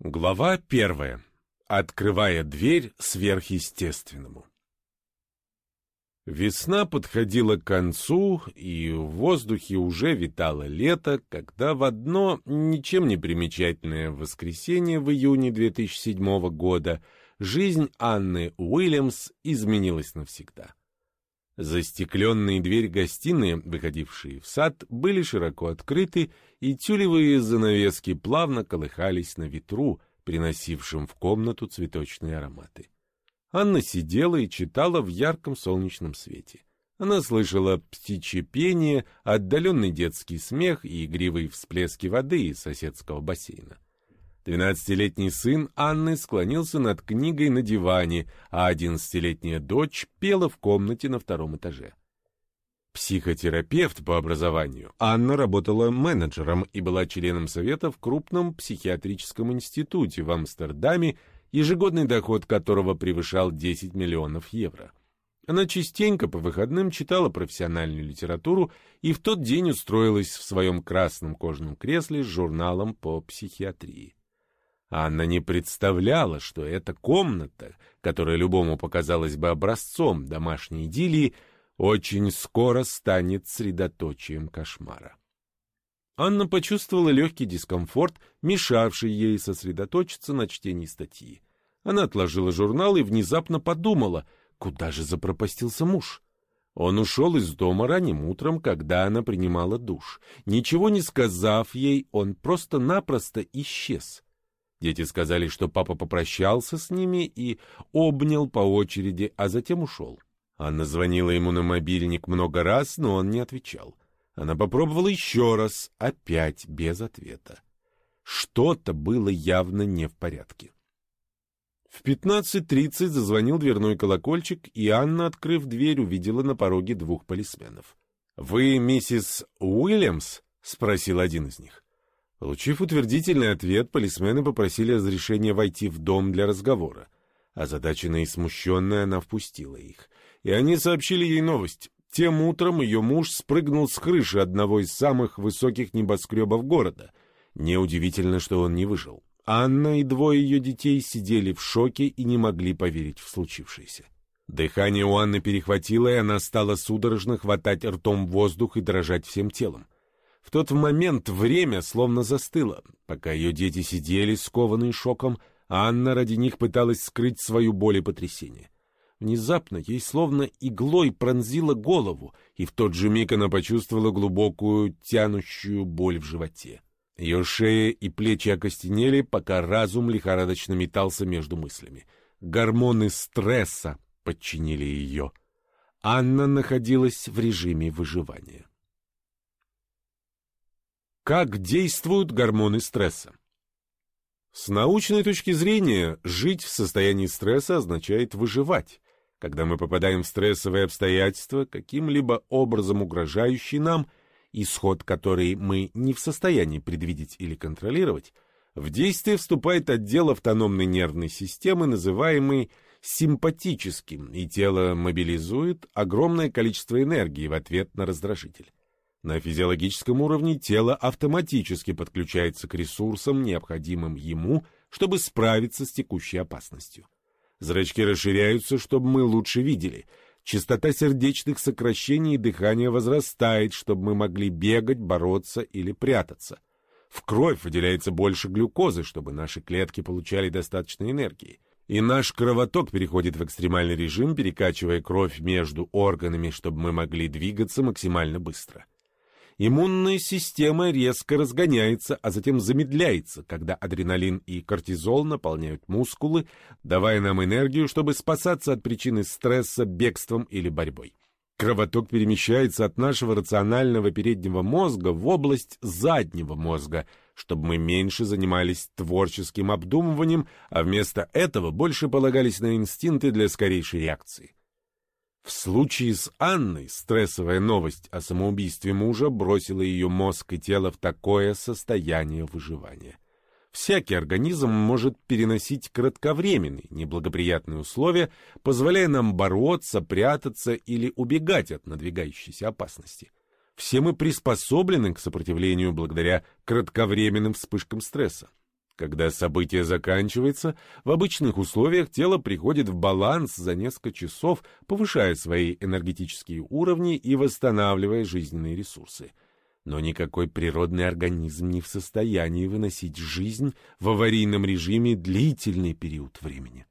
Глава первая. Открывая дверь сверхъестественному. Весна подходила к концу, и в воздухе уже витало лето, когда в одно ничем не примечательное воскресенье в июне 2007 года жизнь Анны Уильямс изменилась навсегда. Застекленные двери гостиной, выходившие в сад, были широко открыты, и тюлевые занавески плавно колыхались на ветру, приносившем в комнату цветочные ароматы. Анна сидела и читала в ярком солнечном свете. Она слышала птичье пение, отдаленный детский смех и игривые всплески воды из соседского бассейна. Двенадцатилетний сын Анны склонился над книгой на диване, а одиннадцатилетняя дочь пела в комнате на втором этаже. Психотерапевт по образованию, Анна работала менеджером и была членом совета в крупном психиатрическом институте в Амстердаме, ежегодный доход которого превышал 10 миллионов евро. Она частенько по выходным читала профессиональную литературу и в тот день устроилась в своем красном кожаном кресле с журналом по психиатрии. Анна не представляла, что эта комната, которая любому показалась бы образцом домашней идиллии, очень скоро станет средоточием кошмара. Анна почувствовала легкий дискомфорт, мешавший ей сосредоточиться на чтении статьи. Она отложила журнал и внезапно подумала, куда же запропастился муж. Он ушел из дома ранним утром, когда она принимала душ. Ничего не сказав ей, он просто-напросто исчез. Дети сказали, что папа попрощался с ними и обнял по очереди, а затем ушел. Анна звонила ему на мобильник много раз, но он не отвечал. Она попробовала еще раз, опять без ответа. Что-то было явно не в порядке. В 15.30 зазвонил дверной колокольчик, и Анна, открыв дверь, увидела на пороге двух полисменов. «Вы миссис Уильямс?» — спросил один из них. Получив утвердительный ответ, полисмены попросили разрешения войти в дом для разговора. Озадаченная и смущенная, она впустила их. И они сообщили ей новость. Тем утром ее муж спрыгнул с крыши одного из самых высоких небоскребов города. Неудивительно, что он не выжил. Анна и двое ее детей сидели в шоке и не могли поверить в случившееся. Дыхание у Анны перехватило, и она стала судорожно хватать ртом воздух и дрожать всем телом. В тот момент время словно застыло. Пока ее дети сидели, скованные шоком, Анна ради них пыталась скрыть свою боль и потрясение. Внезапно ей словно иглой пронзила голову, и в тот же миг она почувствовала глубокую тянущую боль в животе. Ее шея и плечи окостенели, пока разум лихорадочно метался между мыслями. Гормоны стресса подчинили ее. Анна находилась в режиме выживания. Как действуют гормоны стресса? С научной точки зрения, жить в состоянии стресса означает выживать. Когда мы попадаем в стрессовые обстоятельства, каким-либо образом угрожающие нам, исход который мы не в состоянии предвидеть или контролировать, в действие вступает отдел автономной нервной системы, называемый симпатическим, и тело мобилизует огромное количество энергии в ответ на раздражитель. На физиологическом уровне тело автоматически подключается к ресурсам, необходимым ему, чтобы справиться с текущей опасностью. Зрачки расширяются, чтобы мы лучше видели. Частота сердечных сокращений и дыхания возрастает, чтобы мы могли бегать, бороться или прятаться. В кровь выделяется больше глюкозы, чтобы наши клетки получали достаточно энергии. И наш кровоток переходит в экстремальный режим, перекачивая кровь между органами, чтобы мы могли двигаться максимально быстро. Иммунная система резко разгоняется, а затем замедляется, когда адреналин и кортизол наполняют мускулы, давая нам энергию, чтобы спасаться от причины стресса бегством или борьбой. Кровоток перемещается от нашего рационального переднего мозга в область заднего мозга, чтобы мы меньше занимались творческим обдумыванием, а вместо этого больше полагались на инстинкты для скорейшей реакции. В случае с Анной стрессовая новость о самоубийстве мужа бросила ее мозг и тело в такое состояние выживания. Всякий организм может переносить кратковременные неблагоприятные условия, позволяя нам бороться, прятаться или убегать от надвигающейся опасности. Все мы приспособлены к сопротивлению благодаря кратковременным вспышкам стресса. Когда событие заканчивается, в обычных условиях тело приходит в баланс за несколько часов, повышая свои энергетические уровни и восстанавливая жизненные ресурсы. Но никакой природный организм не в состоянии выносить жизнь в аварийном режиме длительный период времени.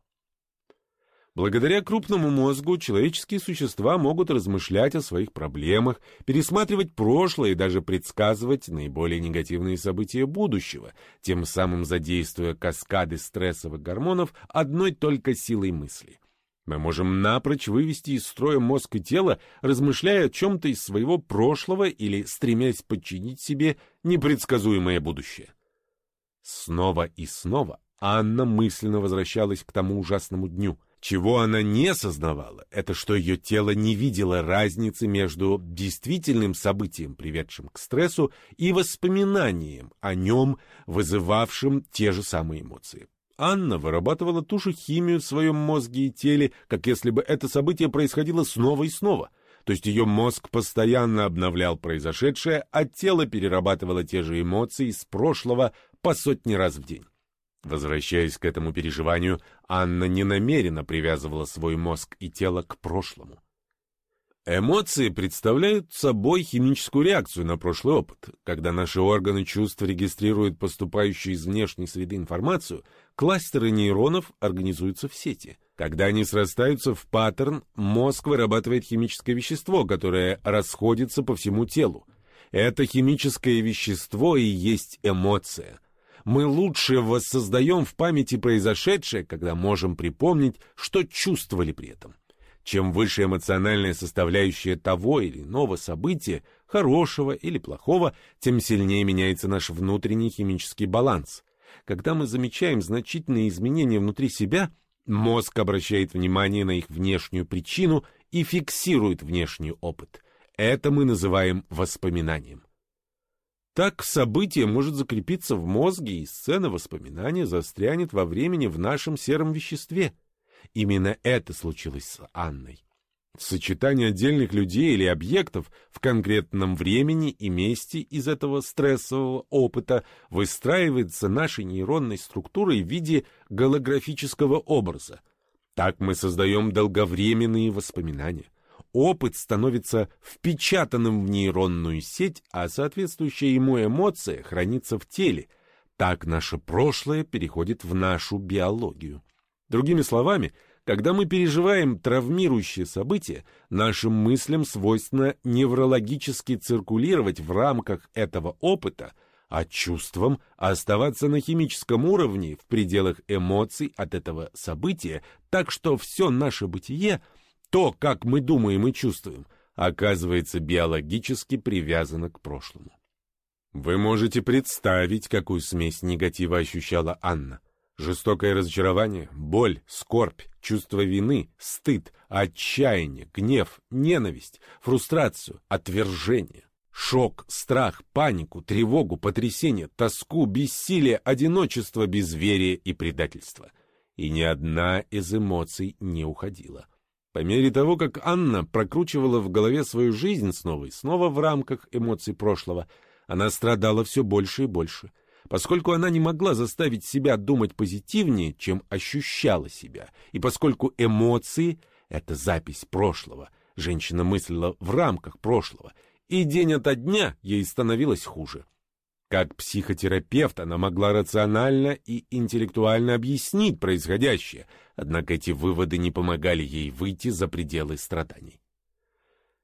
Благодаря крупному мозгу человеческие существа могут размышлять о своих проблемах, пересматривать прошлое и даже предсказывать наиболее негативные события будущего, тем самым задействуя каскады стрессовых гормонов одной только силой мысли. Мы можем напрочь вывести из строя мозг и тело, размышляя о чем-то из своего прошлого или стремясь подчинить себе непредсказуемое будущее. Снова и снова Анна мысленно возвращалась к тому ужасному дню — чего она не сознавала, это что ее тело не видело разницы между действительным событием, приведшим к стрессу, и воспоминанием о нем, вызывавшим те же самые эмоции. Анна вырабатывала ту же химию в своем мозге и теле, как если бы это событие происходило снова и снова. То есть ее мозг постоянно обновлял произошедшее, а тело перерабатывало те же эмоции из прошлого по сотни раз в день. Возвращаясь к этому переживанию, Анна не намеренно привязывала свой мозг и тело к прошлому. Эмоции представляют собой химическую реакцию на прошлый опыт. Когда наши органы чувств регистрируют поступающую из внешней среды информацию, кластеры нейронов организуются в сети. Когда они срастаются в паттерн, мозг вырабатывает химическое вещество, которое расходится по всему телу. Это химическое вещество и есть эмоция – мы лучше воссоздаем в памяти произошедшее, когда можем припомнить, что чувствовали при этом. Чем выше эмоциональная составляющая того или иного события, хорошего или плохого, тем сильнее меняется наш внутренний химический баланс. Когда мы замечаем значительные изменения внутри себя, мозг обращает внимание на их внешнюю причину и фиксирует внешний опыт. Это мы называем воспоминанием. Так событие может закрепиться в мозге, и сцена воспоминания застрянет во времени в нашем сером веществе. Именно это случилось с Анной. Сочетание отдельных людей или объектов в конкретном времени и месте из этого стрессового опыта выстраивается нашей нейронной структурой в виде голографического образа. Так мы создаем долговременные воспоминания опыт становится впечатанным в нейронную сеть, а соответствующая ему эмоция хранится в теле. Так наше прошлое переходит в нашу биологию. Другими словами, когда мы переживаем травмирующее событие, нашим мыслям свойственно неврологически циркулировать в рамках этого опыта, а чувствам оставаться на химическом уровне в пределах эмоций от этого события, так что все наше бытие — то, как мы думаем и чувствуем, оказывается биологически привязано к прошлому. Вы можете представить, какую смесь негатива ощущала Анна. Жестокое разочарование, боль, скорбь, чувство вины, стыд, отчаяние, гнев, ненависть, фрустрацию, отвержение, шок, страх, панику, тревогу, потрясение, тоску, бессилие, одиночество, безверие и предательство. И ни одна из эмоций не уходила. По мере того, как Анна прокручивала в голове свою жизнь снова и снова в рамках эмоций прошлого, она страдала все больше и больше. Поскольку она не могла заставить себя думать позитивнее, чем ощущала себя, и поскольку эмоции — это запись прошлого, женщина мыслила в рамках прошлого, и день ото дня ей становилось хуже. Как психотерапевт она могла рационально и интеллектуально объяснить происходящее, однако эти выводы не помогали ей выйти за пределы страданий.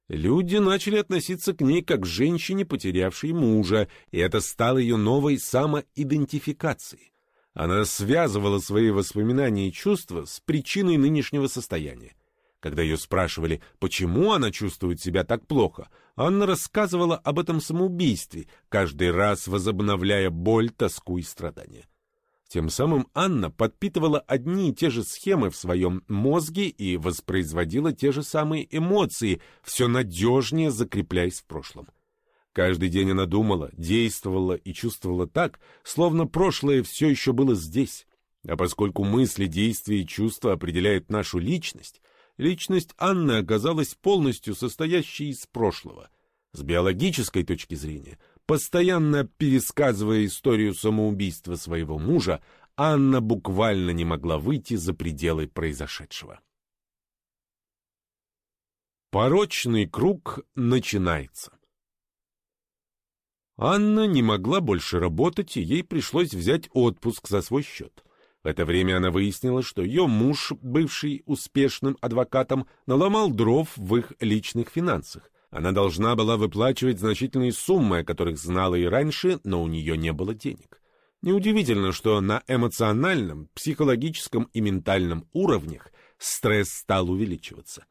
Люди начали относиться к ней как к женщине, потерявшей мужа, и это стало ее новой самоидентификацией. Она связывала свои воспоминания и чувства с причиной нынешнего состояния. Когда ее спрашивали, почему она чувствует себя так плохо, Анна рассказывала об этом самоубийстве, каждый раз возобновляя боль, тоску и страдания. Тем самым Анна подпитывала одни и те же схемы в своем мозге и воспроизводила те же самые эмоции, все надежнее закрепляясь в прошлом. Каждый день она думала, действовала и чувствовала так, словно прошлое все еще было здесь. А поскольку мысли, действия и чувства определяют нашу личность, личность Анны оказалась полностью состоящей из прошлого. С биологической точки зрения, Постоянно пересказывая историю самоубийства своего мужа, Анна буквально не могла выйти за пределы произошедшего. Порочный круг начинается. Анна не могла больше работать, и ей пришлось взять отпуск за свой счет. В это время она выяснила, что ее муж, бывший успешным адвокатом, наломал дров в их личных финансах. Она должна была выплачивать значительные суммы, о которых знала и раньше, но у нее не было денег. Неудивительно, что на эмоциональном, психологическом и ментальном уровнях стресс стал увеличиваться.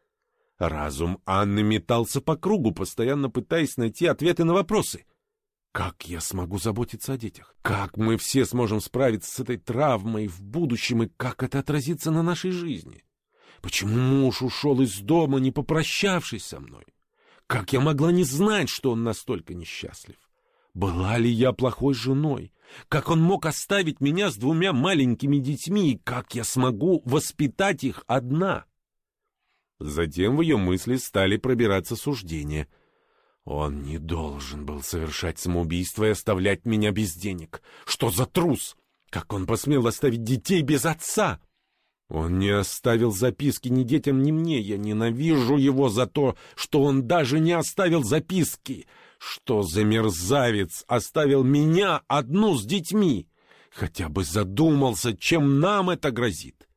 Разум Анны метался по кругу, постоянно пытаясь найти ответы на вопросы. Как я смогу заботиться о детях? Как мы все сможем справиться с этой травмой в будущем и как это отразится на нашей жизни? Почему муж ушел из дома, не попрощавшись со мной? Как я могла не знать, что он настолько несчастлив? Была ли я плохой женой? Как он мог оставить меня с двумя маленькими детьми, и как я смогу воспитать их одна? Затем в ее мысли стали пробираться суждения — он не должен был совершать самоубийство и оставлять меня без денег. Что за трус? Как он посмел оставить детей без отца? Он не оставил записки ни детям, ни мне. Я ненавижу его за то, что он даже не оставил записки. Что за мерзавец оставил меня одну с детьми? Хотя бы задумался, чем нам это грозит.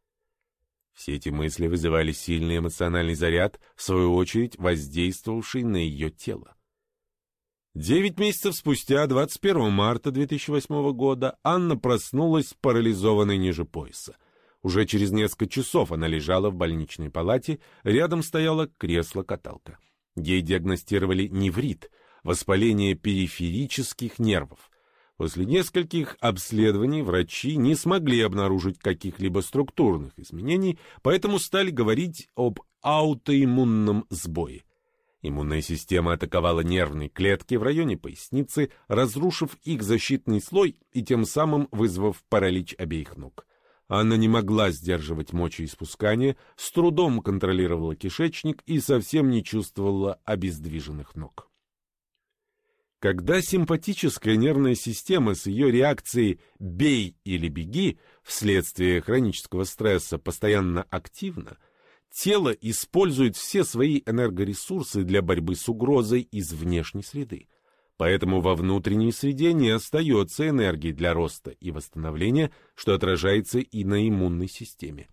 Все эти мысли вызывали сильный эмоциональный заряд, в свою очередь воздействовавший на ее тело. Девять месяцев спустя, 21 марта 2008 года, Анна проснулась парализованной ниже пояса. Уже через несколько часов она лежала в больничной палате, рядом стояло кресло-каталка. Ей диагностировали неврит, воспаление периферических нервов. После нескольких обследований врачи не смогли обнаружить каких-либо структурных изменений, поэтому стали говорить об аутоиммунном сбое. Иммунная система атаковала нервные клетки в районе поясницы, разрушив их защитный слой и тем самым вызвав паралич обеих ног. Анна не могла сдерживать мочеиспускание, с трудом контролировала кишечник и совсем не чувствовала обездвиженных ног. Когда симпатическая нервная система с ее реакцией «бей или беги» вследствие хронического стресса постоянно активна, тело использует все свои энергоресурсы для борьбы с угрозой из внешней среды. Поэтому во внутренней среде не остается энергии для роста и восстановления, что отражается и на иммунной системе.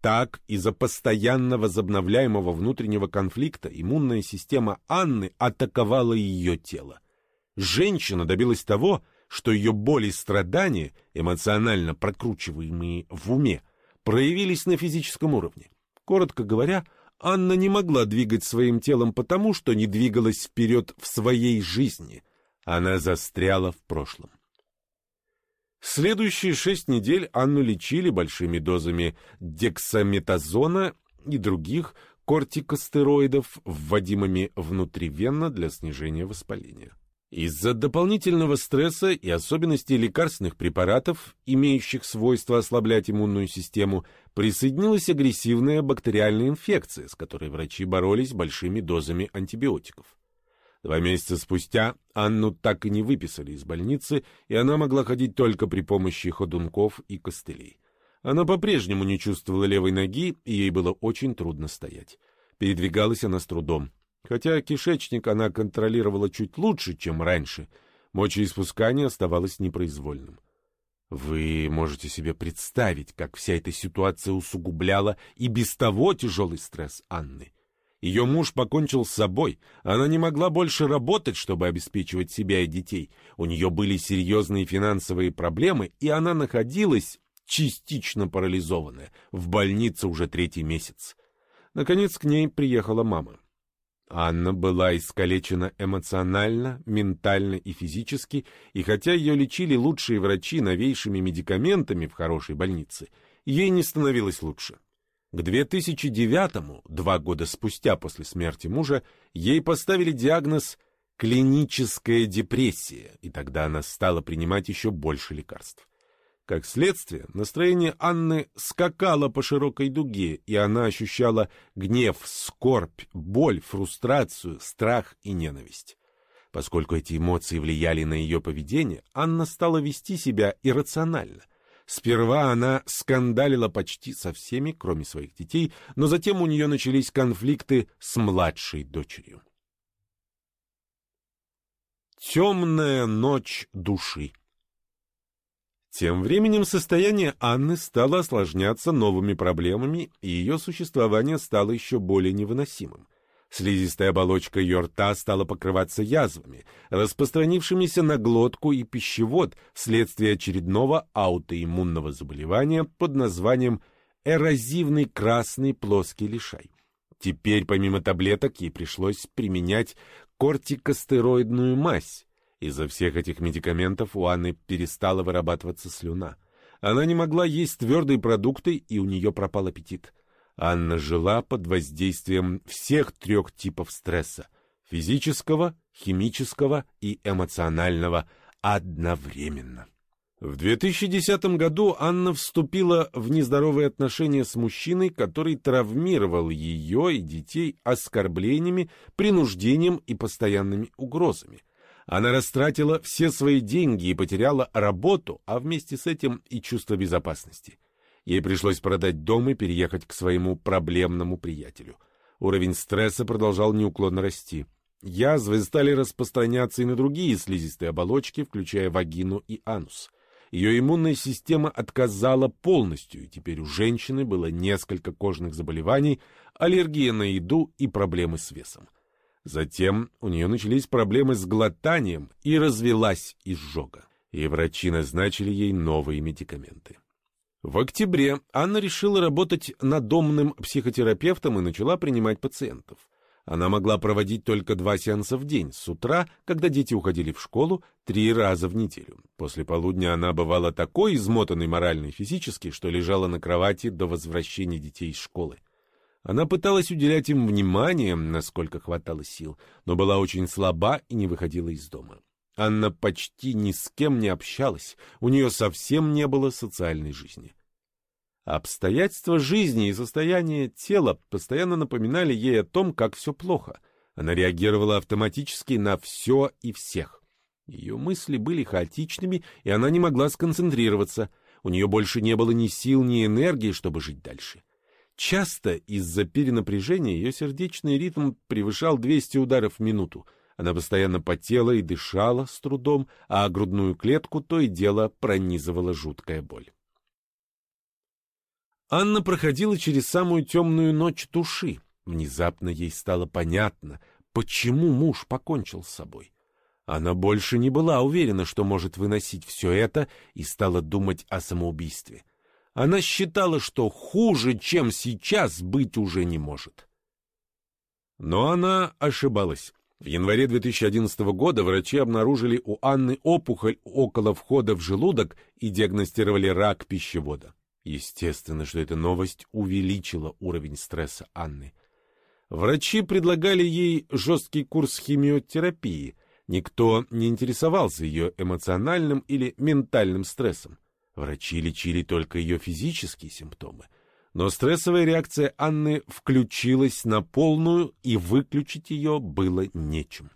Так, из-за постоянно возобновляемого внутреннего конфликта иммунная система Анны атаковала ее тело. Женщина добилась того, что ее боли и страдания, эмоционально прокручиваемые в уме, проявились на физическом уровне. Коротко говоря, Анна не могла двигать своим телом потому, что не двигалась вперед в своей жизни. Она застряла в прошлом. Следующие шесть недель Анну лечили большими дозами дексаметазона и других кортикостероидов, вводимыми внутривенно для снижения воспаления. Из-за дополнительного стресса и особенностей лекарственных препаратов, имеющих свойство ослаблять иммунную систему, присоединилась агрессивная бактериальная инфекция, с которой врачи боролись большими дозами антибиотиков. Два месяца спустя Анну так и не выписали из больницы, и она могла ходить только при помощи ходунков и костылей. Она по-прежнему не чувствовала левой ноги, и ей было очень трудно стоять. Передвигалась она с трудом. Хотя кишечник она контролировала чуть лучше, чем раньше, мочеиспускание оставалось непроизвольным. Вы можете себе представить, как вся эта ситуация усугубляла и без того тяжелый стресс Анны. Ее муж покончил с собой, она не могла больше работать, чтобы обеспечивать себя и детей. У нее были серьезные финансовые проблемы, и она находилась, частично парализованная, в больнице уже третий месяц. Наконец к ней приехала мама. Анна была искалечена эмоционально, ментально и физически, и хотя ее лечили лучшие врачи новейшими медикаментами в хорошей больнице, ей не становилось лучше. К 2009-му, два года спустя после смерти мужа, ей поставили диагноз «клиническая депрессия», и тогда она стала принимать еще больше лекарств. Как следствие, настроение Анны скакало по широкой дуге, и она ощущала гнев, скорбь, боль, фрустрацию, страх и ненависть. Поскольку эти эмоции влияли на ее поведение, Анна стала вести себя иррационально. Сперва она скандалила почти со всеми, кроме своих детей, но затем у нее начались конфликты с младшей дочерью. Темная ночь души Тем временем состояние Анны стало осложняться новыми проблемами, и ее существование стало еще более невыносимым. Слизистая оболочка ее рта стала покрываться язвами, распространившимися на глотку и пищевод вследствие очередного аутоиммунного заболевания под названием эрозивный красный плоский лишай. Теперь, помимо таблеток, ей пришлось применять кортикостероидную мазь. Из-за всех этих медикаментов у Анны перестала вырабатываться слюна. Она не могла есть твердые продукты, и у нее пропал аппетит. Анна жила под воздействием всех трех типов стресса – физического, химического и эмоционального одновременно. В 2010 году Анна вступила в нездоровые отношения с мужчиной, который травмировал ее и детей оскорблениями, принуждением и постоянными угрозами. Она растратила все свои деньги и потеряла работу, а вместе с этим и чувство безопасности – Ей пришлось продать дом и переехать к своему проблемному приятелю. Уровень стресса продолжал неуклонно расти. Язвы стали распространяться и на другие слизистые оболочки, включая вагину и анус. Ее иммунная система отказала полностью, и теперь у женщины было несколько кожных заболеваний, аллергия на еду и проблемы с весом. Затем у нее начались проблемы с глотанием и развелась изжога, и врачи назначили ей новые медикаменты. В октябре Анна решила работать надомным психотерапевтом и начала принимать пациентов. Она могла проводить только два сеанса в день, с утра, когда дети уходили в школу, три раза в неделю. После полудня она бывала такой измотанной морально и физически, что лежала на кровати до возвращения детей из школы. Она пыталась уделять им внимание, насколько хватало сил, но была очень слаба и не выходила из дома. Анна почти ни с кем не общалась, у нее совсем не было социальной жизни. Обстоятельства жизни и состояние тела постоянно напоминали ей о том, как все плохо. Она реагировала автоматически на все и всех. Ее мысли были хаотичными, и она не могла сконцентрироваться. У нее больше не было ни сил, ни энергии, чтобы жить дальше. Часто из-за перенапряжения ее сердечный ритм превышал 200 ударов в минуту. Она постоянно потела и дышала с трудом, а грудную клетку то и дело пронизывала жуткая боль. Анна проходила через самую темную ночь души. Внезапно ей стало понятно, почему муж покончил с собой. Она больше не была уверена, что может выносить все это, и стала думать о самоубийстве. Она считала, что хуже, чем сейчас, быть уже не может. Но она ошибалась. В январе 2011 года врачи обнаружили у Анны опухоль около входа в желудок и диагностировали рак пищевода. Естественно, что эта новость увеличила уровень стресса Анны. Врачи предлагали ей жесткий курс химиотерапии. Никто не интересовался ее эмоциональным или ментальным стрессом. Врачи лечили только ее физические симптомы. Но стрессовая реакция Анны включилась на полную, и выключить ее было нечем.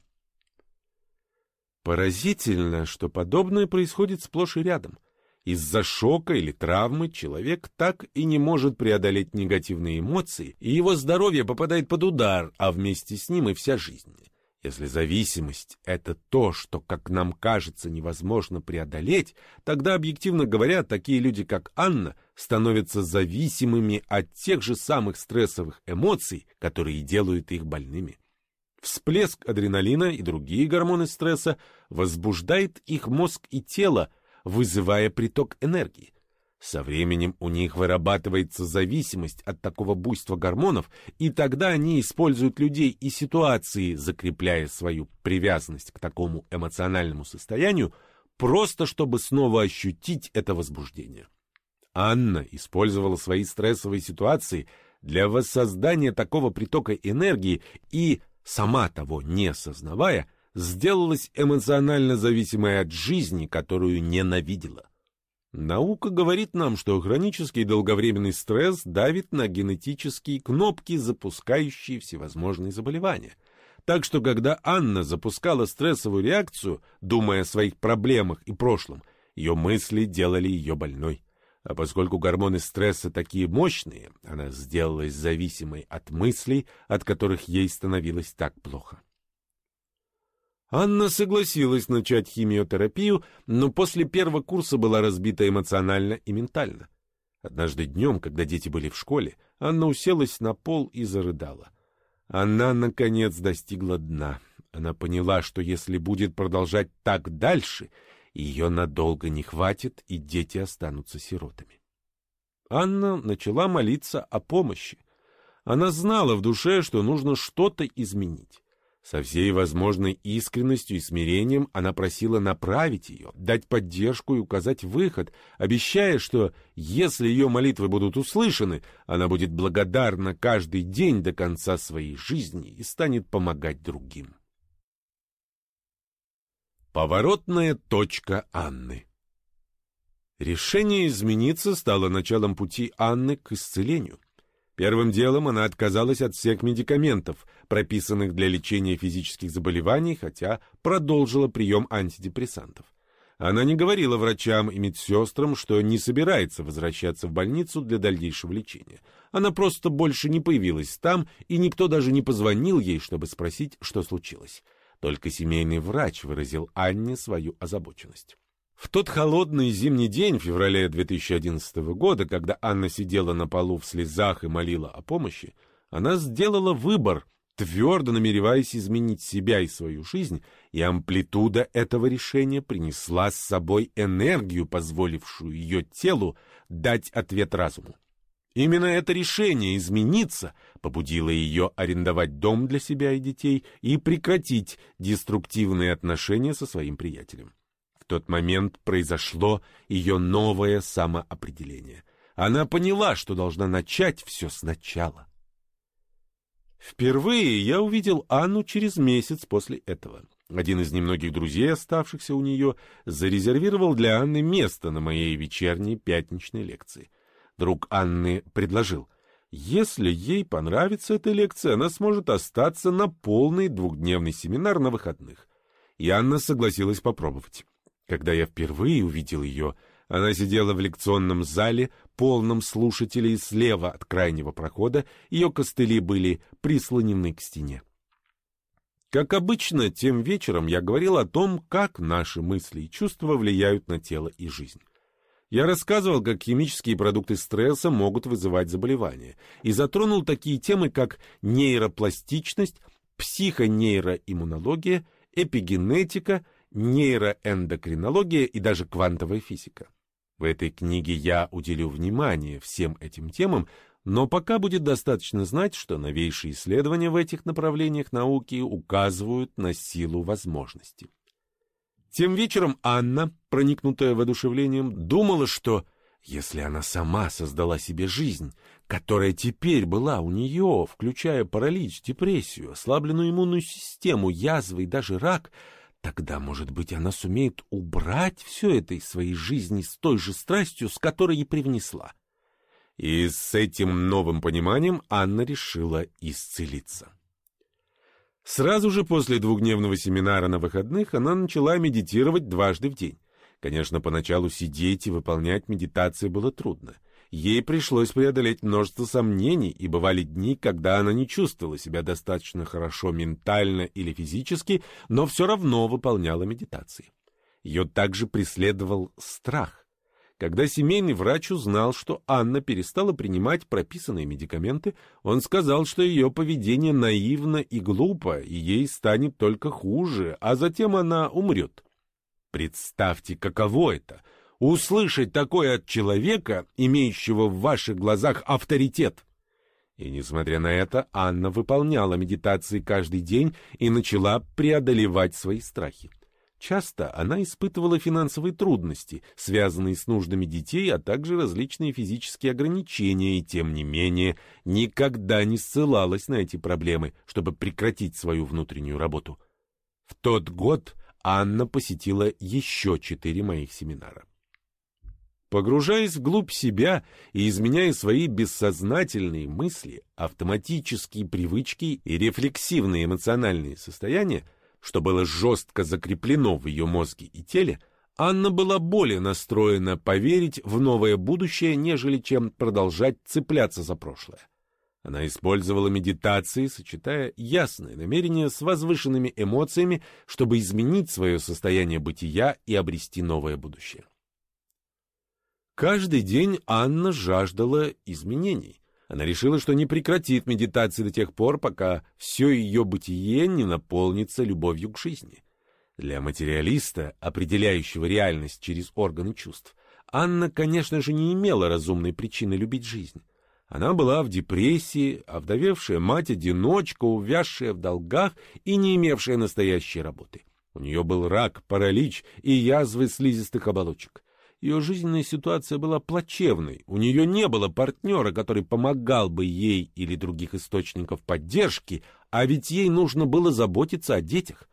Поразительно, что подобное происходит сплошь и рядом. Из-за шока или травмы человек так и не может преодолеть негативные эмоции, и его здоровье попадает под удар, а вместе с ним и вся жизнь. Если зависимость — это то, что, как нам кажется, невозможно преодолеть, тогда, объективно говоря, такие люди, как Анна, становятся зависимыми от тех же самых стрессовых эмоций, которые делают их больными. Всплеск адреналина и другие гормоны стресса возбуждает их мозг и тело, вызывая приток энергии. Со временем у них вырабатывается зависимость от такого буйства гормонов, и тогда они используют людей и ситуации, закрепляя свою привязанность к такому эмоциональному состоянию, просто чтобы снова ощутить это возбуждение. Анна использовала свои стрессовые ситуации для воссоздания такого притока энергии и, сама того не осознавая, сделалась эмоционально зависимой от жизни, которую ненавидела. Наука говорит нам, что хронический долговременный стресс давит на генетические кнопки, запускающие всевозможные заболевания. Так что, когда Анна запускала стрессовую реакцию, думая о своих проблемах и прошлом, ее мысли делали ее больной. А поскольку гормоны стресса такие мощные, она сделалась зависимой от мыслей, от которых ей становилось так плохо. Анна согласилась начать химиотерапию, но после первого курса была разбита эмоционально и ментально. Однажды днем, когда дети были в школе, Анна уселась на пол и зарыдала. Она, наконец, достигла дна. Она поняла, что если будет продолжать так дальше, ее надолго не хватит, и дети останутся сиротами. Анна начала молиться о помощи. Она знала в душе, что нужно что-то изменить. Со всей возможной искренностью и смирением она просила направить ее, дать поддержку и указать выход, обещая, что если ее молитвы будут услышаны, она будет благодарна каждый день до конца своей жизни и станет помогать другим. Поворотная точка Анны Решение измениться стало началом пути Анны к исцелению. Первым делом она отказалась от всех медикаментов, прописанных для лечения физических заболеваний, хотя продолжила прием антидепрессантов. Она не говорила врачам и медсестрам, что не собирается возвращаться в больницу для дальнейшего лечения. Она просто больше не появилась там, и никто даже не позвонил ей, чтобы спросить, что случилось. Только семейный врач выразил Анне свою озабоченность. В тот холодный зимний день в феврале 2011 года, когда Анна сидела на полу в слезах и молила о помощи, она сделала выбор, твердо намереваясь изменить себя и свою жизнь, и амплитуда этого решения принесла с собой энергию, позволившую ее телу дать ответ разуму. Именно это решение измениться побудило ее арендовать дом для себя и детей и прекратить деструктивные отношения со своим приятелем. Тот момент произошло ее новое самоопределение. Она поняла, что должна начать все сначала. Впервые я увидел Анну через месяц после этого. Один из немногих друзей, оставшихся у нее, зарезервировал для Анны место на моей вечерней пятничной лекции — Друг Анны предложил, если ей понравится эта лекция, она сможет остаться на полный двухдневный семинар на выходных. И Анна согласилась попробовать. Когда я впервые увидел ее, она сидела в лекционном зале, полном слушателей слева от крайнего прохода, ее костыли были прислонены к стене. Как обычно, тем вечером я говорил о том, как наши мысли и чувства влияют на тело и жизнь. Я рассказывал, как химические продукты стресса могут вызывать заболевания, и затронул такие темы, как нейропластичность, психонейроиммунология, эпигенетика, нейроэндокринология и даже квантовая физика. В этой книге я уделю внимание всем этим темам, но пока будет достаточно знать, что новейшие исследования в этих направлениях науки указывают на силу возможностей. Тем вечером Анна, проникнутая воодушевлением, думала, что если она сама создала себе жизнь, которая теперь была у нее, включая паралич, депрессию, ослабленную иммунную систему, язвы и даже рак, тогда, может быть, она сумеет убрать все это из своей жизни с той же страстью, с которой и привнесла. И с этим новым пониманием Анна решила исцелиться. Сразу же после двухдневного семинара на выходных она начала медитировать дважды в день. Конечно, поначалу сидеть и выполнять медитации было трудно. Ей пришлось преодолеть множество сомнений, и бывали дни, когда она не чувствовала себя достаточно хорошо ментально или физически, но все равно выполняла медитации. Ее также преследовал страх. Когда семейный врач узнал, что Анна перестала принимать прописанные медикаменты, он сказал, что ее поведение наивно и глупо, и ей станет только хуже, а затем она умрет. Представьте, каково это — услышать такое от человека, имеющего в ваших глазах авторитет. И, несмотря на это, Анна выполняла медитации каждый день и начала преодолевать свои страхи. Часто она испытывала финансовые трудности, связанные с нуждами детей, а также различные физические ограничения, и тем не менее никогда не ссылалась на эти проблемы, чтобы прекратить свою внутреннюю работу. В тот год Анна посетила еще четыре моих семинара. Погружаясь вглубь себя и изменяя свои бессознательные мысли, автоматические привычки и рефлексивные эмоциональные состояния, что было жестко закреплено в ее мозге и теле, Анна была более настроена поверить в новое будущее, нежели чем продолжать цепляться за прошлое. Она использовала медитации, сочетая ясное намерение с возвышенными эмоциями, чтобы изменить свое состояние бытия и обрести новое будущее. Каждый день Анна жаждала изменений. Она решила, что не прекратит медитации до тех пор, пока все ее бытие не наполнится любовью к жизни. Для материалиста, определяющего реальность через органы чувств, Анна, конечно же, не имела разумной причины любить жизнь. Она была в депрессии, овдовевшая мать-одиночка, увязшая в долгах и не имевшая настоящей работы. У нее был рак, паралич и язвы слизистых оболочек. Ее жизненная ситуация была плачевной. У нее не было партнера, который помогал бы ей или других источников поддержки, а ведь ей нужно было заботиться о детях.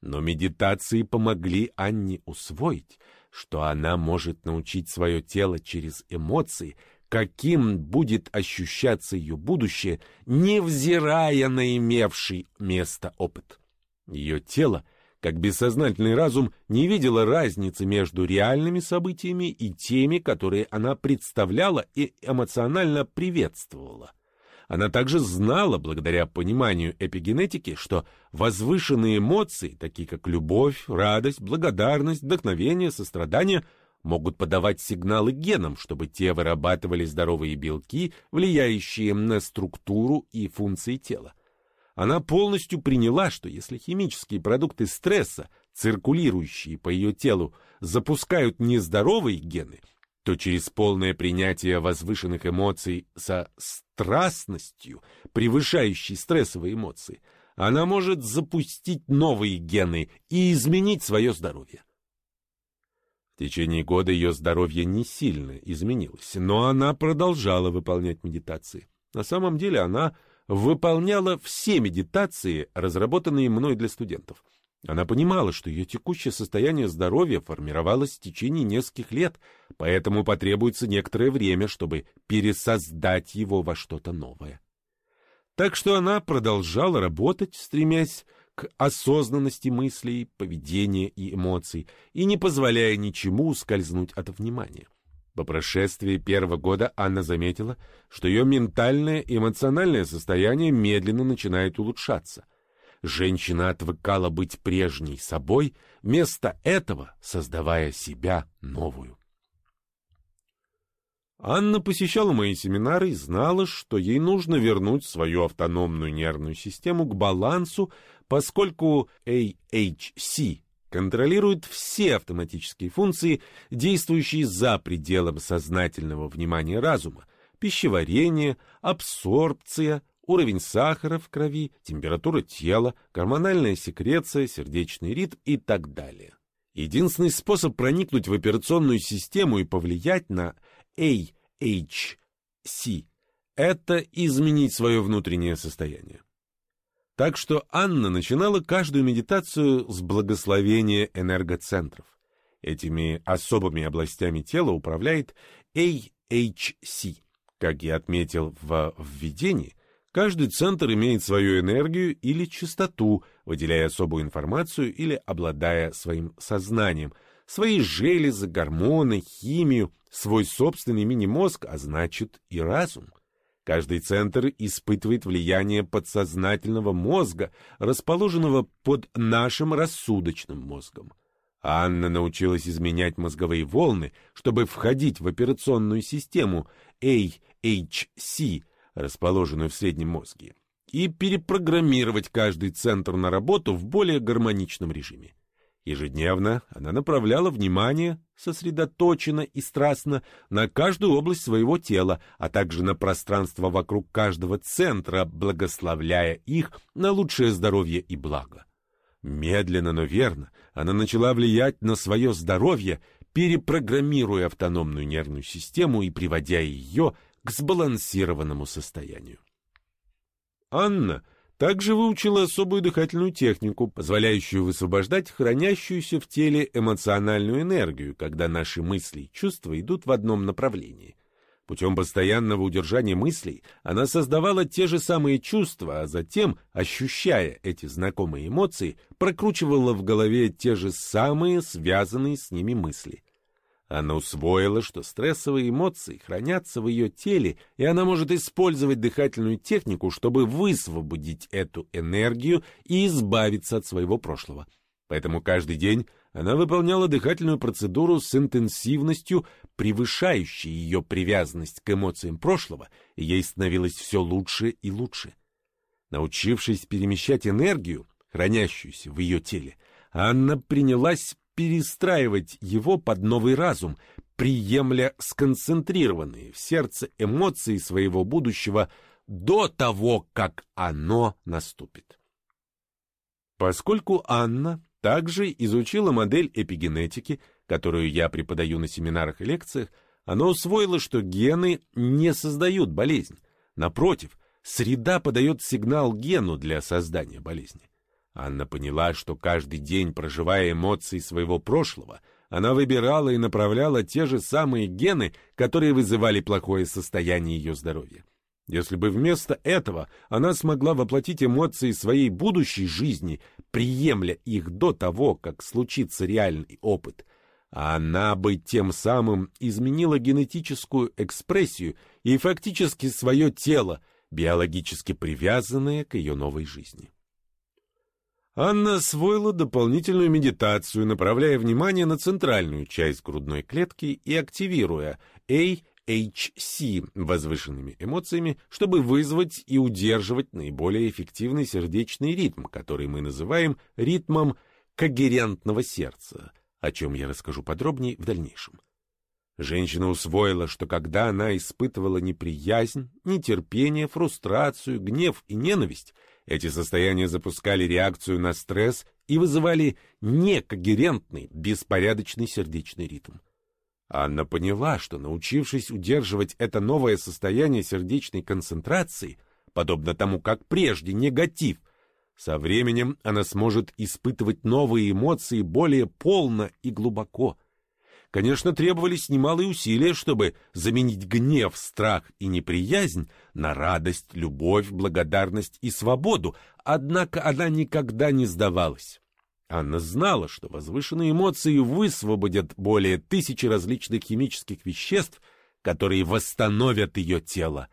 Но медитации помогли Анне усвоить, что она может научить свое тело через эмоции, каким будет ощущаться ее будущее, невзирая на имевший место опыт. Ее тело — как бессознательный разум не видела разницы между реальными событиями и теми, которые она представляла и эмоционально приветствовала. Она также знала, благодаря пониманию эпигенетики, что возвышенные эмоции, такие как любовь, радость, благодарность, вдохновение, сострадание, могут подавать сигналы генам, чтобы те вырабатывали здоровые белки, влияющие на структуру и функции тела. Она полностью приняла, что если химические продукты стресса, циркулирующие по ее телу, запускают нездоровые гены, то через полное принятие возвышенных эмоций со страстностью, превышающей стрессовые эмоции, она может запустить новые гены и изменить свое здоровье. В течение года ее здоровье не сильно изменилось, но она продолжала выполнять медитации. На самом деле она выполняла все медитации, разработанные мной для студентов. Она понимала, что ее текущее состояние здоровья формировалось в течение нескольких лет, поэтому потребуется некоторое время, чтобы пересоздать его во что-то новое. Так что она продолжала работать, стремясь к осознанности мыслей, поведения и эмоций, и не позволяя ничему ускользнуть от внимания. По прошествии первого года Анна заметила, что ее ментальное и эмоциональное состояние медленно начинает улучшаться. Женщина отвыкала быть прежней собой, вместо этого создавая себя новую. Анна посещала мои семинары и знала, что ей нужно вернуть свою автономную нервную систему к балансу, поскольку AHC контролирует все автоматические функции, действующие за пределом сознательного внимания разума, пищеварение, абсорбция, уровень сахара в крови, температура тела, гормональная секреция, сердечный ритм и так далее. Единственный способ проникнуть в операционную систему и повлиять на AHC – это изменить свое внутреннее состояние. Так что Анна начинала каждую медитацию с благословения энергоцентров. Этими особыми областями тела управляет AHC. Как я отметил в введении, каждый центр имеет свою энергию или частоту, выделяя особую информацию или обладая своим сознанием, свои железы, гормоны, химию, свой собственный мини-мозг, а значит и разум. Каждый центр испытывает влияние подсознательного мозга, расположенного под нашим рассудочным мозгом. Анна научилась изменять мозговые волны, чтобы входить в операционную систему AHC, расположенную в среднем мозге, и перепрограммировать каждый центр на работу в более гармоничном режиме. Ежедневно она направляла внимание, сосредоточенно и страстно, на каждую область своего тела, а также на пространство вокруг каждого центра, благословляя их на лучшее здоровье и благо. Медленно, но верно она начала влиять на свое здоровье, перепрограммируя автономную нервную систему и приводя ее к сбалансированному состоянию. Анна также выучила особую дыхательную технику, позволяющую высвобождать хранящуюся в теле эмоциональную энергию, когда наши мысли и чувства идут в одном направлении. Путем постоянного удержания мыслей она создавала те же самые чувства, а затем, ощущая эти знакомые эмоции, прокручивала в голове те же самые связанные с ними мысли. Она усвоила, что стрессовые эмоции хранятся в ее теле, и она может использовать дыхательную технику, чтобы высвободить эту энергию и избавиться от своего прошлого. Поэтому каждый день она выполняла дыхательную процедуру с интенсивностью, превышающей ее привязанность к эмоциям прошлого, и ей становилось все лучше и лучше. Научившись перемещать энергию, хранящуюся в ее теле, Анна принялась перестраивать его под новый разум, приемля сконцентрированные в сердце эмоции своего будущего до того, как оно наступит. Поскольку Анна также изучила модель эпигенетики, которую я преподаю на семинарах и лекциях, она усвоила, что гены не создают болезнь. Напротив, среда подает сигнал гену для создания болезни. Анна поняла, что каждый день, проживая эмоции своего прошлого, она выбирала и направляла те же самые гены, которые вызывали плохое состояние ее здоровья. Если бы вместо этого она смогла воплотить эмоции своей будущей жизни, приемля их до того, как случится реальный опыт, она бы тем самым изменила генетическую экспрессию и фактически свое тело, биологически привязанное к ее новой жизни. Анна освоила дополнительную медитацию, направляя внимание на центральную часть грудной клетки и активируя AHC возвышенными эмоциями, чтобы вызвать и удерживать наиболее эффективный сердечный ритм, который мы называем ритмом когерентного сердца, о чем я расскажу подробнее в дальнейшем. Женщина усвоила, что когда она испытывала неприязнь, нетерпение, фрустрацию, гнев и ненависть, эти состояния запускали реакцию на стресс и вызывали некогерентный, беспорядочный сердечный ритм. Анна поняла, что, научившись удерживать это новое состояние сердечной концентрации, подобно тому, как прежде негатив, со временем она сможет испытывать новые эмоции более полно и глубоко. Конечно, требовались немалые усилия, чтобы заменить гнев, страх и неприязнь на радость, любовь, благодарность и свободу, однако она никогда не сдавалась. Анна знала, что возвышенные эмоции высвободят более тысячи различных химических веществ, которые восстановят ее тело,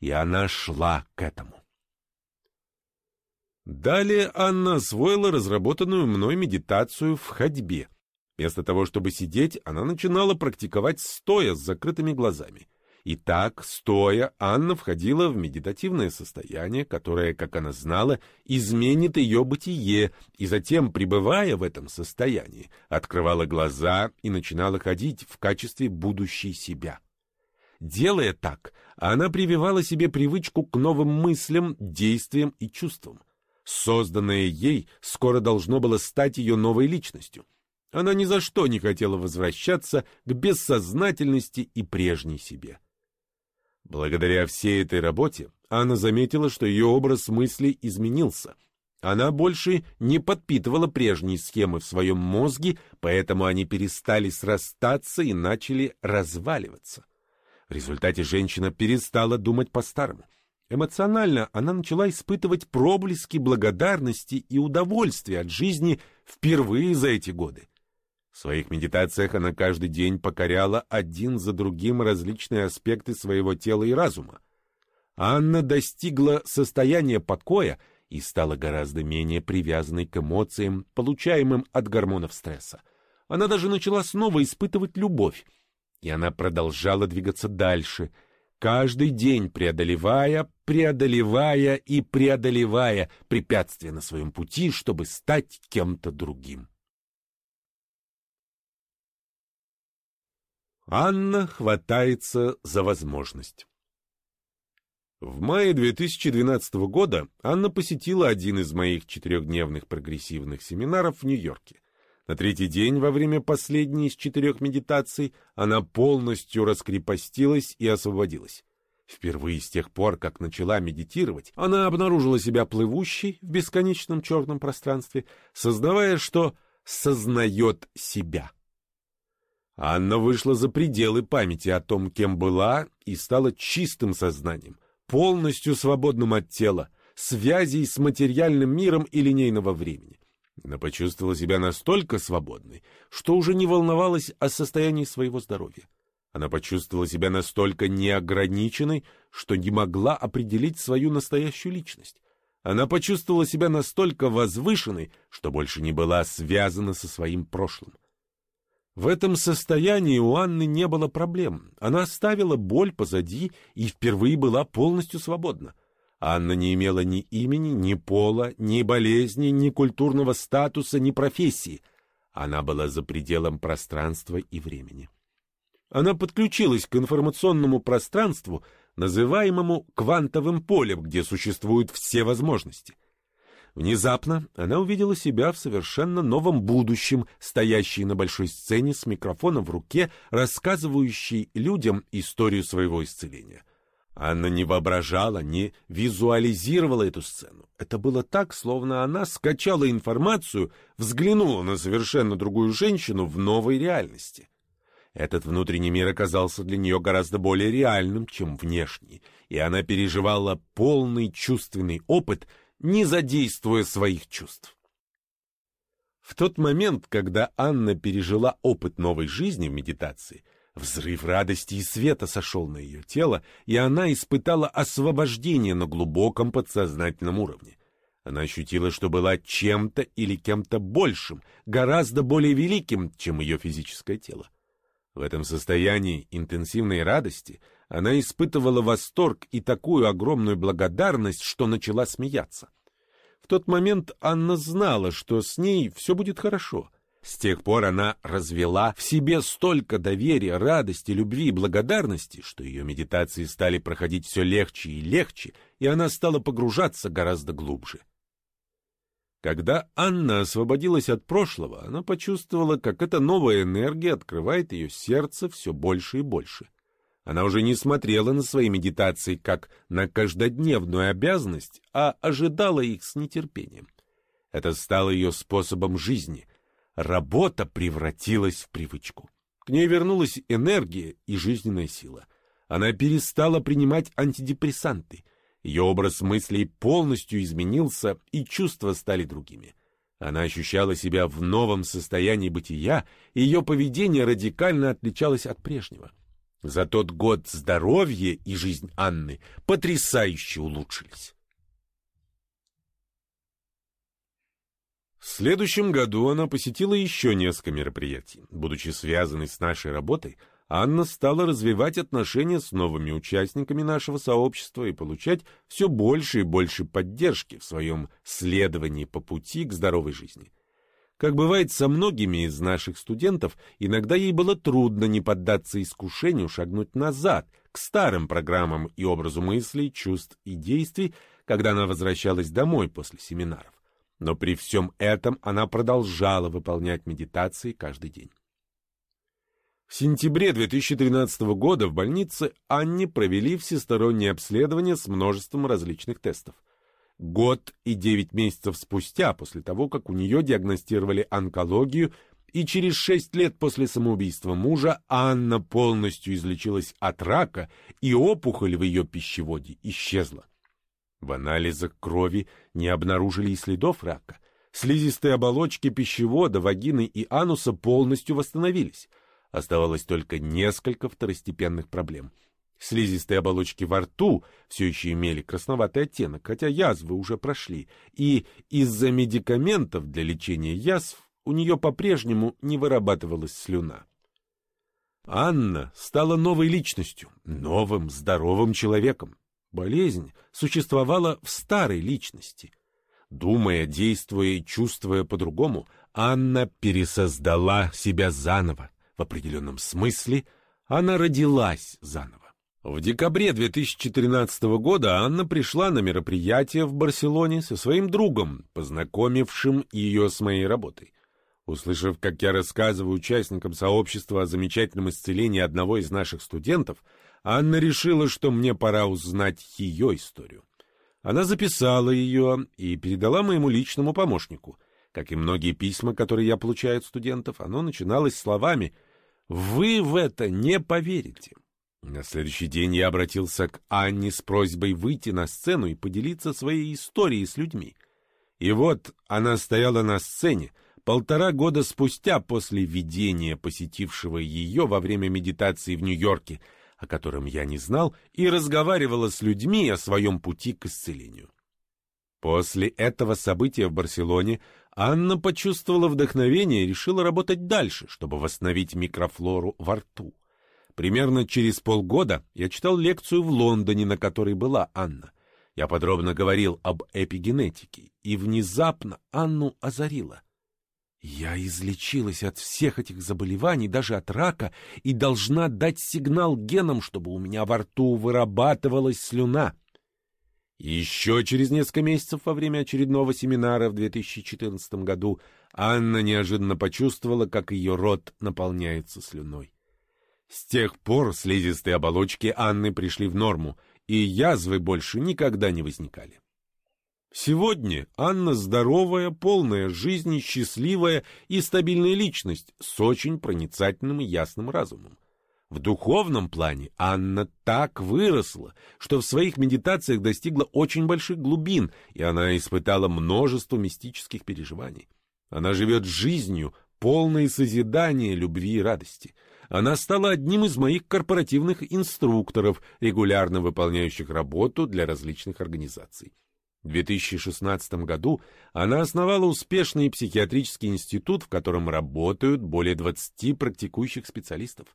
и она шла к этому. Далее Анна освоила разработанную мной медитацию в ходьбе — Вместо того, чтобы сидеть, она начинала практиковать стоя с закрытыми глазами. И так, стоя, Анна входила в медитативное состояние, которое, как она знала, изменит ее бытие, и затем, пребывая в этом состоянии, открывала глаза и начинала ходить в качестве будущей себя. Делая так, она прививала себе привычку к новым мыслям, действиям и чувствам. Созданное ей скоро должно было стать ее новой личностью — она ни за что не хотела возвращаться к бессознательности и прежней себе. Благодаря всей этой работе Анна заметила, что ее образ мыслей изменился. Она больше не подпитывала прежние схемы в своем мозге, поэтому они перестали срастаться и начали разваливаться. В результате женщина перестала думать по-старому. Эмоционально она начала испытывать проблески благодарности и удовольствия от жизни впервые за эти годы. Своих медитациях она каждый день покоряла один за другим различные аспекты своего тела и разума. Анна достигла состояния покоя и стала гораздо менее привязанной к эмоциям, получаемым от гормонов стресса. Она даже начала снова испытывать любовь, и она продолжала двигаться дальше, каждый день преодолевая, преодолевая и преодолевая препятствия на своем пути, чтобы стать кем-то другим. Анна хватается за возможность. В мае 2012 года Анна посетила один из моих четырехдневных прогрессивных семинаров в Нью-Йорке. На третий день, во время последней из четырех медитаций, она полностью раскрепостилась и освободилась. Впервые с тех пор, как начала медитировать, она обнаружила себя плывущей в бесконечном черном пространстве, сознавая, что сознает себя. Анна вышла за пределы памяти о том, кем была, и стала чистым сознанием, полностью свободным от тела, связей с материальным миром и линейного времени. Она почувствовала себя настолько свободной, что уже не волновалась о состоянии своего здоровья. Она почувствовала себя настолько неограниченной, что не могла определить свою настоящую личность. Она почувствовала себя настолько возвышенной, что больше не была связана со своим прошлым. В этом состоянии у Анны не было проблем. Она оставила боль позади и впервые была полностью свободна. Анна не имела ни имени, ни пола, ни болезни, ни культурного статуса, ни профессии. Она была за пределом пространства и времени. Она подключилась к информационному пространству, называемому квантовым полем, где существуют все возможности. Внезапно она увидела себя в совершенно новом будущем, стоящей на большой сцене с микрофоном в руке, рассказывающей людям историю своего исцеления. Анна не воображала, не визуализировала эту сцену. Это было так, словно она скачала информацию, взглянула на совершенно другую женщину в новой реальности. Этот внутренний мир оказался для нее гораздо более реальным, чем внешний, и она переживала полный чувственный опыт, не задействуя своих чувств. В тот момент, когда Анна пережила опыт новой жизни в медитации, взрыв радости и света сошел на ее тело, и она испытала освобождение на глубоком подсознательном уровне. Она ощутила, что была чем-то или кем-то большим, гораздо более великим, чем ее физическое тело. В этом состоянии интенсивной радости она испытывала восторг и такую огромную благодарность, что начала смеяться. В тот момент Анна знала, что с ней все будет хорошо. С тех пор она развела в себе столько доверия, радости, любви и благодарности, что ее медитации стали проходить все легче и легче, и она стала погружаться гораздо глубже. Когда Анна освободилась от прошлого, она почувствовала, как эта новая энергия открывает ее сердце все больше и больше. Она уже не смотрела на свои медитации как на каждодневную обязанность, а ожидала их с нетерпением. Это стало ее способом жизни. Работа превратилась в привычку. К ней вернулась энергия и жизненная сила. Она перестала принимать антидепрессанты — ее образ мыслей полностью изменился, и чувства стали другими. Она ощущала себя в новом состоянии бытия, и ее поведение радикально отличалось от прежнего. За тот год здоровье и жизнь Анны потрясающе улучшились. В следующем году она посетила еще несколько мероприятий. Будучи связанной с нашей работой, Анна стала развивать отношения с новыми участниками нашего сообщества и получать все больше и больше поддержки в своем следовании по пути к здоровой жизни. Как бывает со многими из наших студентов, иногда ей было трудно не поддаться искушению шагнуть назад, к старым программам и образу мыслей, чувств и действий, когда она возвращалась домой после семинаров. Но при всем этом она продолжала выполнять медитации каждый день. В сентябре 2013 года в больнице Анне провели всестороннее обследование с множеством различных тестов. Год и девять месяцев спустя, после того, как у нее диагностировали онкологию, и через шесть лет после самоубийства мужа Анна полностью излечилась от рака, и опухоль в ее пищеводе исчезла. В анализах крови не обнаружили и следов рака. Слизистые оболочки пищевода, вагины и ануса полностью восстановились. Оставалось только несколько второстепенных проблем. Слизистые оболочки во рту все еще имели красноватый оттенок, хотя язвы уже прошли, и из-за медикаментов для лечения язв у нее по-прежнему не вырабатывалась слюна. Анна стала новой личностью, новым здоровым человеком. Болезнь существовала в старой личности. Думая, действуя и чувствуя по-другому, Анна пересоздала себя заново. В определенном смысле она родилась заново. В декабре 2013 года Анна пришла на мероприятие в Барселоне со своим другом, познакомившим ее с моей работой. Услышав, как я рассказываю участникам сообщества о замечательном исцелении одного из наших студентов, Анна решила, что мне пора узнать ее историю. Она записала ее и передала моему личному помощнику. Как и многие письма, которые я получаю от студентов, оно начиналось словами «Вы в это не поверите». На следующий день я обратился к Анне с просьбой выйти на сцену и поделиться своей историей с людьми. И вот она стояла на сцене, полтора года спустя после видения, посетившего ее во время медитации в Нью-Йорке, о котором я не знал, и разговаривала с людьми о своем пути к исцелению. После этого события в Барселоне Анна почувствовала вдохновение и решила работать дальше, чтобы восстановить микрофлору во рту. Примерно через полгода я читал лекцию в Лондоне, на которой была Анна. Я подробно говорил об эпигенетике, и внезапно Анну озарило. Я излечилась от всех этих заболеваний, даже от рака, и должна дать сигнал генам, чтобы у меня во рту вырабатывалась слюна. Еще через несколько месяцев во время очередного семинара в 2014 году Анна неожиданно почувствовала, как ее рот наполняется слюной. С тех пор слизистые оболочки Анны пришли в норму, и язвы больше никогда не возникали. Сегодня Анна здоровая, полная жизни, счастливая и стабильная личность с очень проницательным и ясным разумом. В духовном плане Анна так выросла, что в своих медитациях достигла очень больших глубин, и она испытала множество мистических переживаний. Она живет жизнью, полной созидания, любви и радости — она стала одним из моих корпоративных инструкторов, регулярно выполняющих работу для различных организаций. В 2016 году она основала успешный психиатрический институт, в котором работают более 20 практикующих специалистов.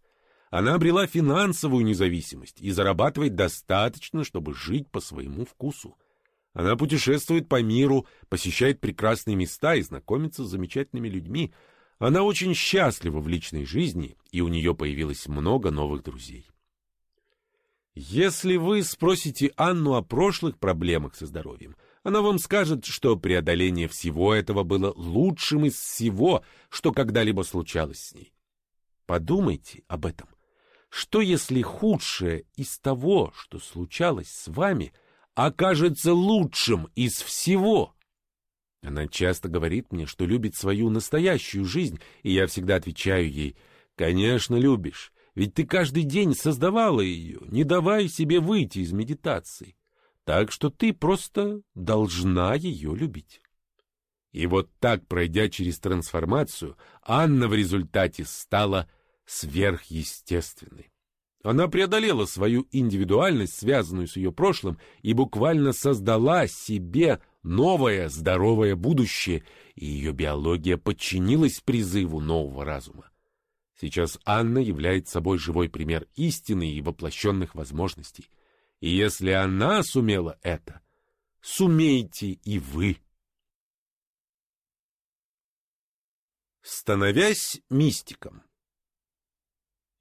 Она обрела финансовую независимость и зарабатывает достаточно, чтобы жить по своему вкусу. Она путешествует по миру, посещает прекрасные места и знакомится с замечательными людьми, она очень счастлива в личной жизни, и у нее появилось много новых друзей. Если вы спросите Анну о прошлых проблемах со здоровьем, она вам скажет, что преодоление всего этого было лучшим из всего, что когда-либо случалось с ней. Подумайте об этом. Что если худшее из того, что случалось с вами, окажется лучшим из всего? Она часто говорит мне, что любит свою настоящую жизнь, и я всегда отвечаю ей, «Конечно, любишь, ведь ты каждый день создавала ее, не давая себе выйти из медитации. Так что ты просто должна ее любить». И вот так, пройдя через трансформацию, Анна в результате стала сверхъестественной. Она преодолела свою индивидуальность, связанную с ее прошлым, и буквально создала себе новое здоровое будущее, и ее биология подчинилась призыву нового разума. Сейчас Анна является собой живой пример истины и воплощенных возможностей. И если она сумела это, сумейте и вы. Становясь мистиком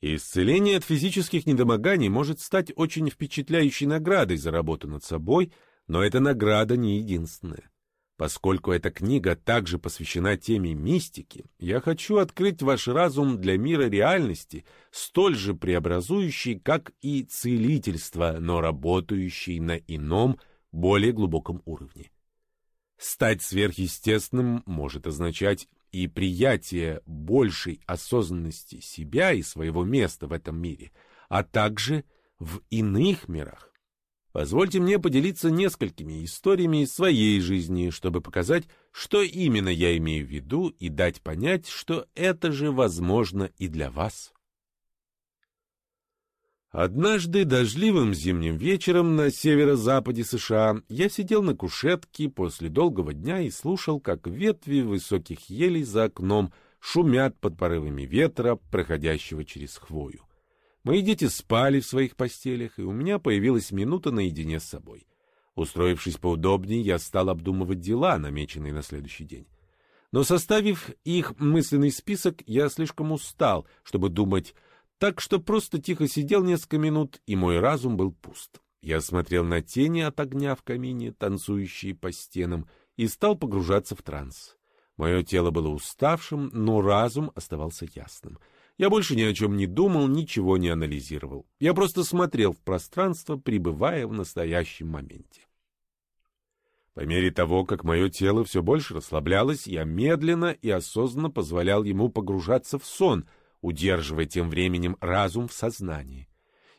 Исцеление от физических недомоганий может стать очень впечатляющей наградой за работу над собой – но эта награда не единственная. Поскольку эта книга также посвящена теме мистики, я хочу открыть ваш разум для мира реальности, столь же преобразующий, как и целительство, но работающий на ином, более глубоком уровне. Стать сверхъестественным может означать и приятие большей осознанности себя и своего места в этом мире, а также в иных мирах. Позвольте мне поделиться несколькими историями из своей жизни, чтобы показать, что именно я имею в виду, и дать понять, что это же возможно и для вас. Однажды дождливым зимним вечером на северо-западе США я сидел на кушетке после долгого дня и слушал, как ветви высоких елей за окном шумят под порывами ветра, проходящего через хвою. Мои дети спали в своих постелях, и у меня появилась минута наедине с собой. Устроившись поудобнее, я стал обдумывать дела, намеченные на следующий день. Но составив их мысленный список, я слишком устал, чтобы думать, так что просто тихо сидел несколько минут, и мой разум был пуст. Я смотрел на тени от огня в камине, танцующие по стенам, и стал погружаться в транс. Мое тело было уставшим, но разум оставался ясным — Я больше ни о чем не думал, ничего не анализировал. Я просто смотрел в пространство, пребывая в настоящем моменте. По мере того, как мое тело все больше расслаблялось, я медленно и осознанно позволял ему погружаться в сон, удерживая тем временем разум в сознании.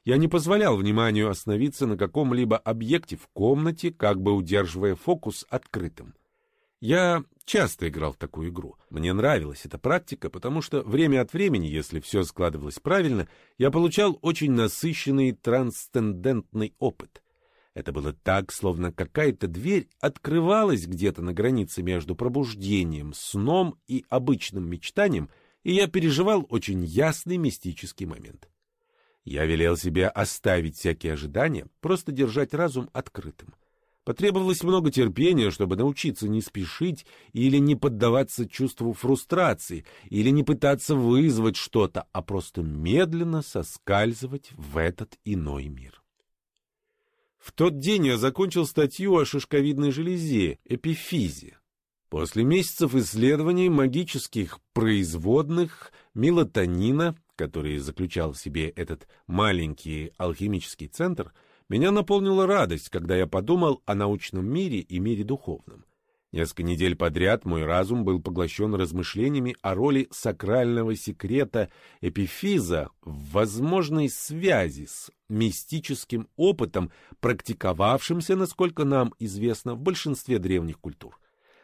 Я не позволял вниманию остановиться на каком-либо объекте в комнате, как бы удерживая фокус открытым. Я часто играл в такую игру. Мне нравилась эта практика, потому что время от времени, если все складывалось правильно, я получал очень насыщенный трансцендентный опыт. Это было так, словно какая-то дверь открывалась где-то на границе между пробуждением, сном и обычным мечтанием, и я переживал очень ясный мистический момент. Я велел себе оставить всякие ожидания, просто держать разум открытым. Потребовалось много терпения, чтобы научиться не спешить или не поддаваться чувству фрустрации, или не пытаться вызвать что-то, а просто медленно соскальзывать в этот иной мир. В тот день я закончил статью о шишковидной железе, эпифизе. После месяцев исследований магических производных мелатонина, который заключал в себе этот маленький алхимический центр, меня наполнила радость, когда я подумал о научном мире и мире духовном. Несколько недель подряд мой разум был поглощен размышлениями о роли сакрального секрета эпифиза в возможной связи с мистическим опытом, практиковавшимся, насколько нам известно, в большинстве древних культур.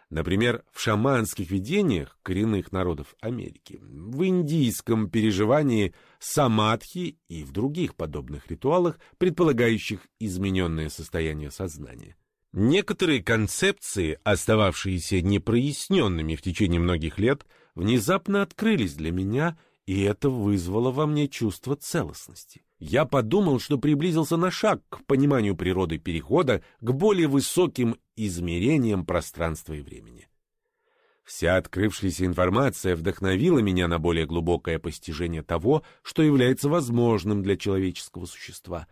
Например, в шаманских видениях коренных народов Америки, в индийском переживании самадхи и в других подобных ритуалах, предполагающих измененное состояние сознания. Некоторые концепции, остававшиеся непроясненными в течение многих лет, внезапно открылись для меня, и это вызвало во мне чувство целостности. Я подумал, что приблизился на шаг к пониманию природы перехода к более высоким измерениям пространства и времени. Вся открывшаяся информация вдохновила меня на более глубокое постижение того, что является возможным для человеческого существа.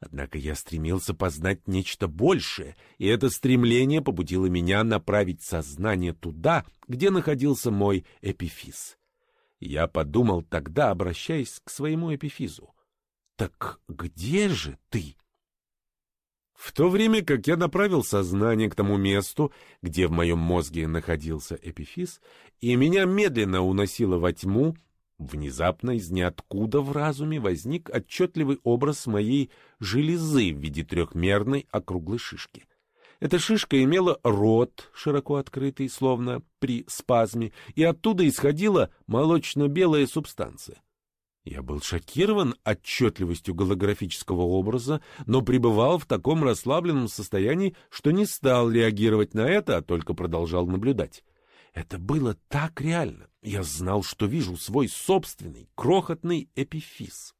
Однако я стремился познать нечто большее, и это стремление побудило меня направить сознание туда, где находился мой эпифиз. Я подумал тогда, обращаясь к своему эпифизу — так где же ты? В то время как я направил сознание к тому месту, где в моем мозге находился эпифиз, и меня медленно уносило во тьму, внезапно из ниоткуда в разуме возник отчетливый образ моей железы в виде трехмерной округлой шишки. Эта шишка имела рот, широко открытый, словно при спазме, и оттуда исходила молочно-белая субстанция. Я был шокирован отчетливостью голографического образа, но пребывал в таком расслабленном состоянии, что не стал реагировать на это, а только продолжал наблюдать. Это было так реально. Я знал, что вижу свой собственный крохотный эпифиз.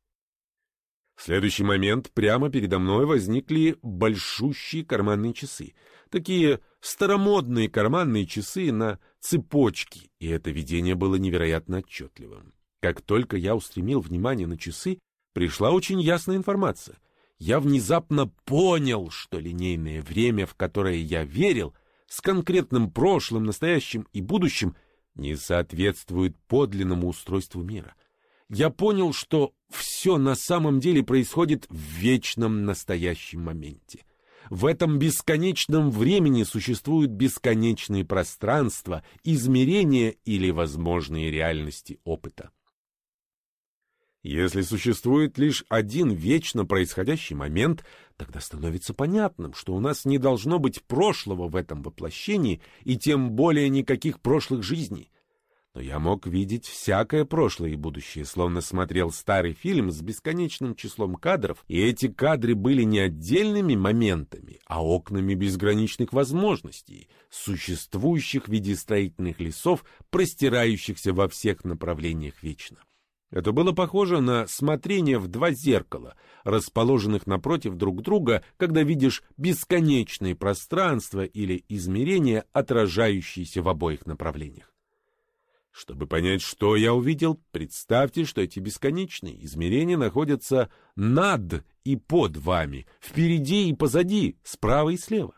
В следующий момент прямо передо мной возникли большущие карманные часы. Такие старомодные карманные часы на цепочке, и это видение было невероятно отчетливым. Как только я устремил внимание на часы, пришла очень ясная информация. Я внезапно понял, что линейное время, в которое я верил, с конкретным прошлым, настоящим и будущим, не соответствует подлинному устройству мира. Я понял, что все на самом деле происходит в вечном настоящем моменте. В этом бесконечном времени существуют бесконечные пространства, измерения или возможные реальности опыта. Если существует лишь один вечно происходящий момент, тогда становится понятным, что у нас не должно быть прошлого в этом воплощении и тем более никаких прошлых жизней. Но я мог видеть всякое прошлое и будущее, словно смотрел старый фильм с бесконечным числом кадров, и эти кадры были не отдельными моментами, а окнами безграничных возможностей, существующих в виде строительных лесов, простирающихся во всех направлениях вечно. Это было похоже на смотрение в два зеркала, расположенных напротив друг друга, когда видишь бесконечные пространства или измерения, отражающиеся в обоих направлениях. Чтобы понять, что я увидел, представьте, что эти бесконечные измерения находятся над и под вами, впереди и позади, справа и слева.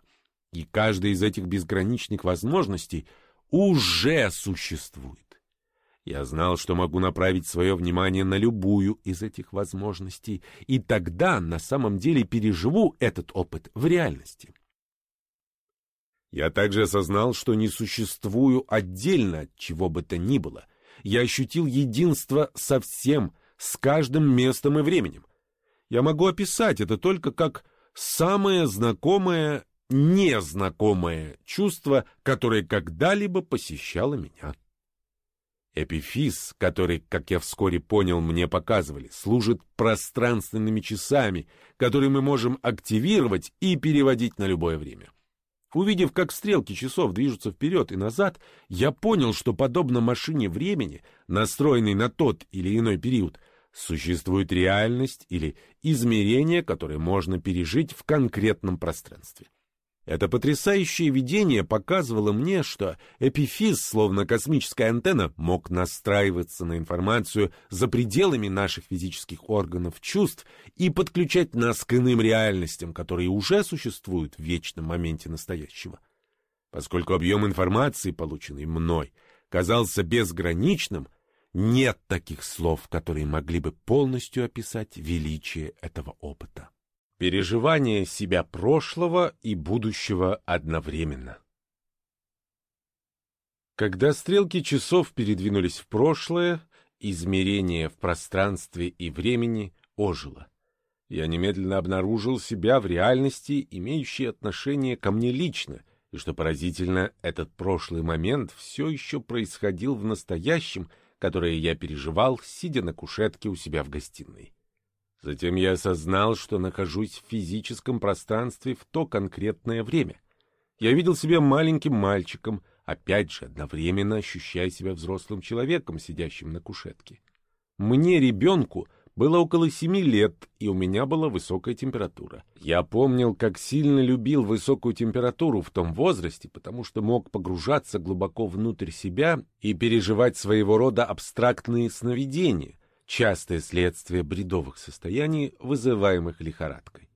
И каждая из этих безграничных возможностей уже существует. Я знал, что могу направить свое внимание на любую из этих возможностей, и тогда на самом деле переживу этот опыт в реальности. Я также осознал, что не существую отдельно от чего бы то ни было. Я ощутил единство со всем, с каждым местом и временем. Я могу описать это только как самое знакомое, незнакомое чувство, которое когда-либо посещало меня. Эпифиз, который, как я вскоре понял, мне показывали, служит пространственными часами, которые мы можем активировать и переводить на любое время. Увидев, как стрелки часов движутся вперед и назад, я понял, что подобно машине времени, настроенной на тот или иной период, существует реальность или измерение, которое можно пережить в конкретном пространстве. Это потрясающее видение показывало мне, что эпифиз, словно космическая антенна, мог настраиваться на информацию за пределами наших физических органов чувств и подключать нас к иным реальностям, которые уже существуют в вечном моменте настоящего. Поскольку объем информации, полученный мной, казался безграничным, нет таких слов, которые могли бы полностью описать величие этого опыта. Переживание себя прошлого и будущего одновременно. Когда стрелки часов передвинулись в прошлое, измерение в пространстве и времени ожило. Я немедленно обнаружил себя в реальности, имеющей отношение ко мне лично, и, что поразительно, этот прошлый момент все еще происходил в настоящем, которое я переживал, сидя на кушетке у себя в гостиной. Затем я осознал, что нахожусь в физическом пространстве в то конкретное время. Я видел себя маленьким мальчиком, опять же, одновременно ощущая себя взрослым человеком, сидящим на кушетке. Мне, ребенку, было около семи лет, и у меня была высокая температура. Я помнил, как сильно любил высокую температуру в том возрасте, потому что мог погружаться глубоко внутрь себя и переживать своего рода абстрактные сновидения, частое следствие бредовых состояний, вызываемых лихорадкой.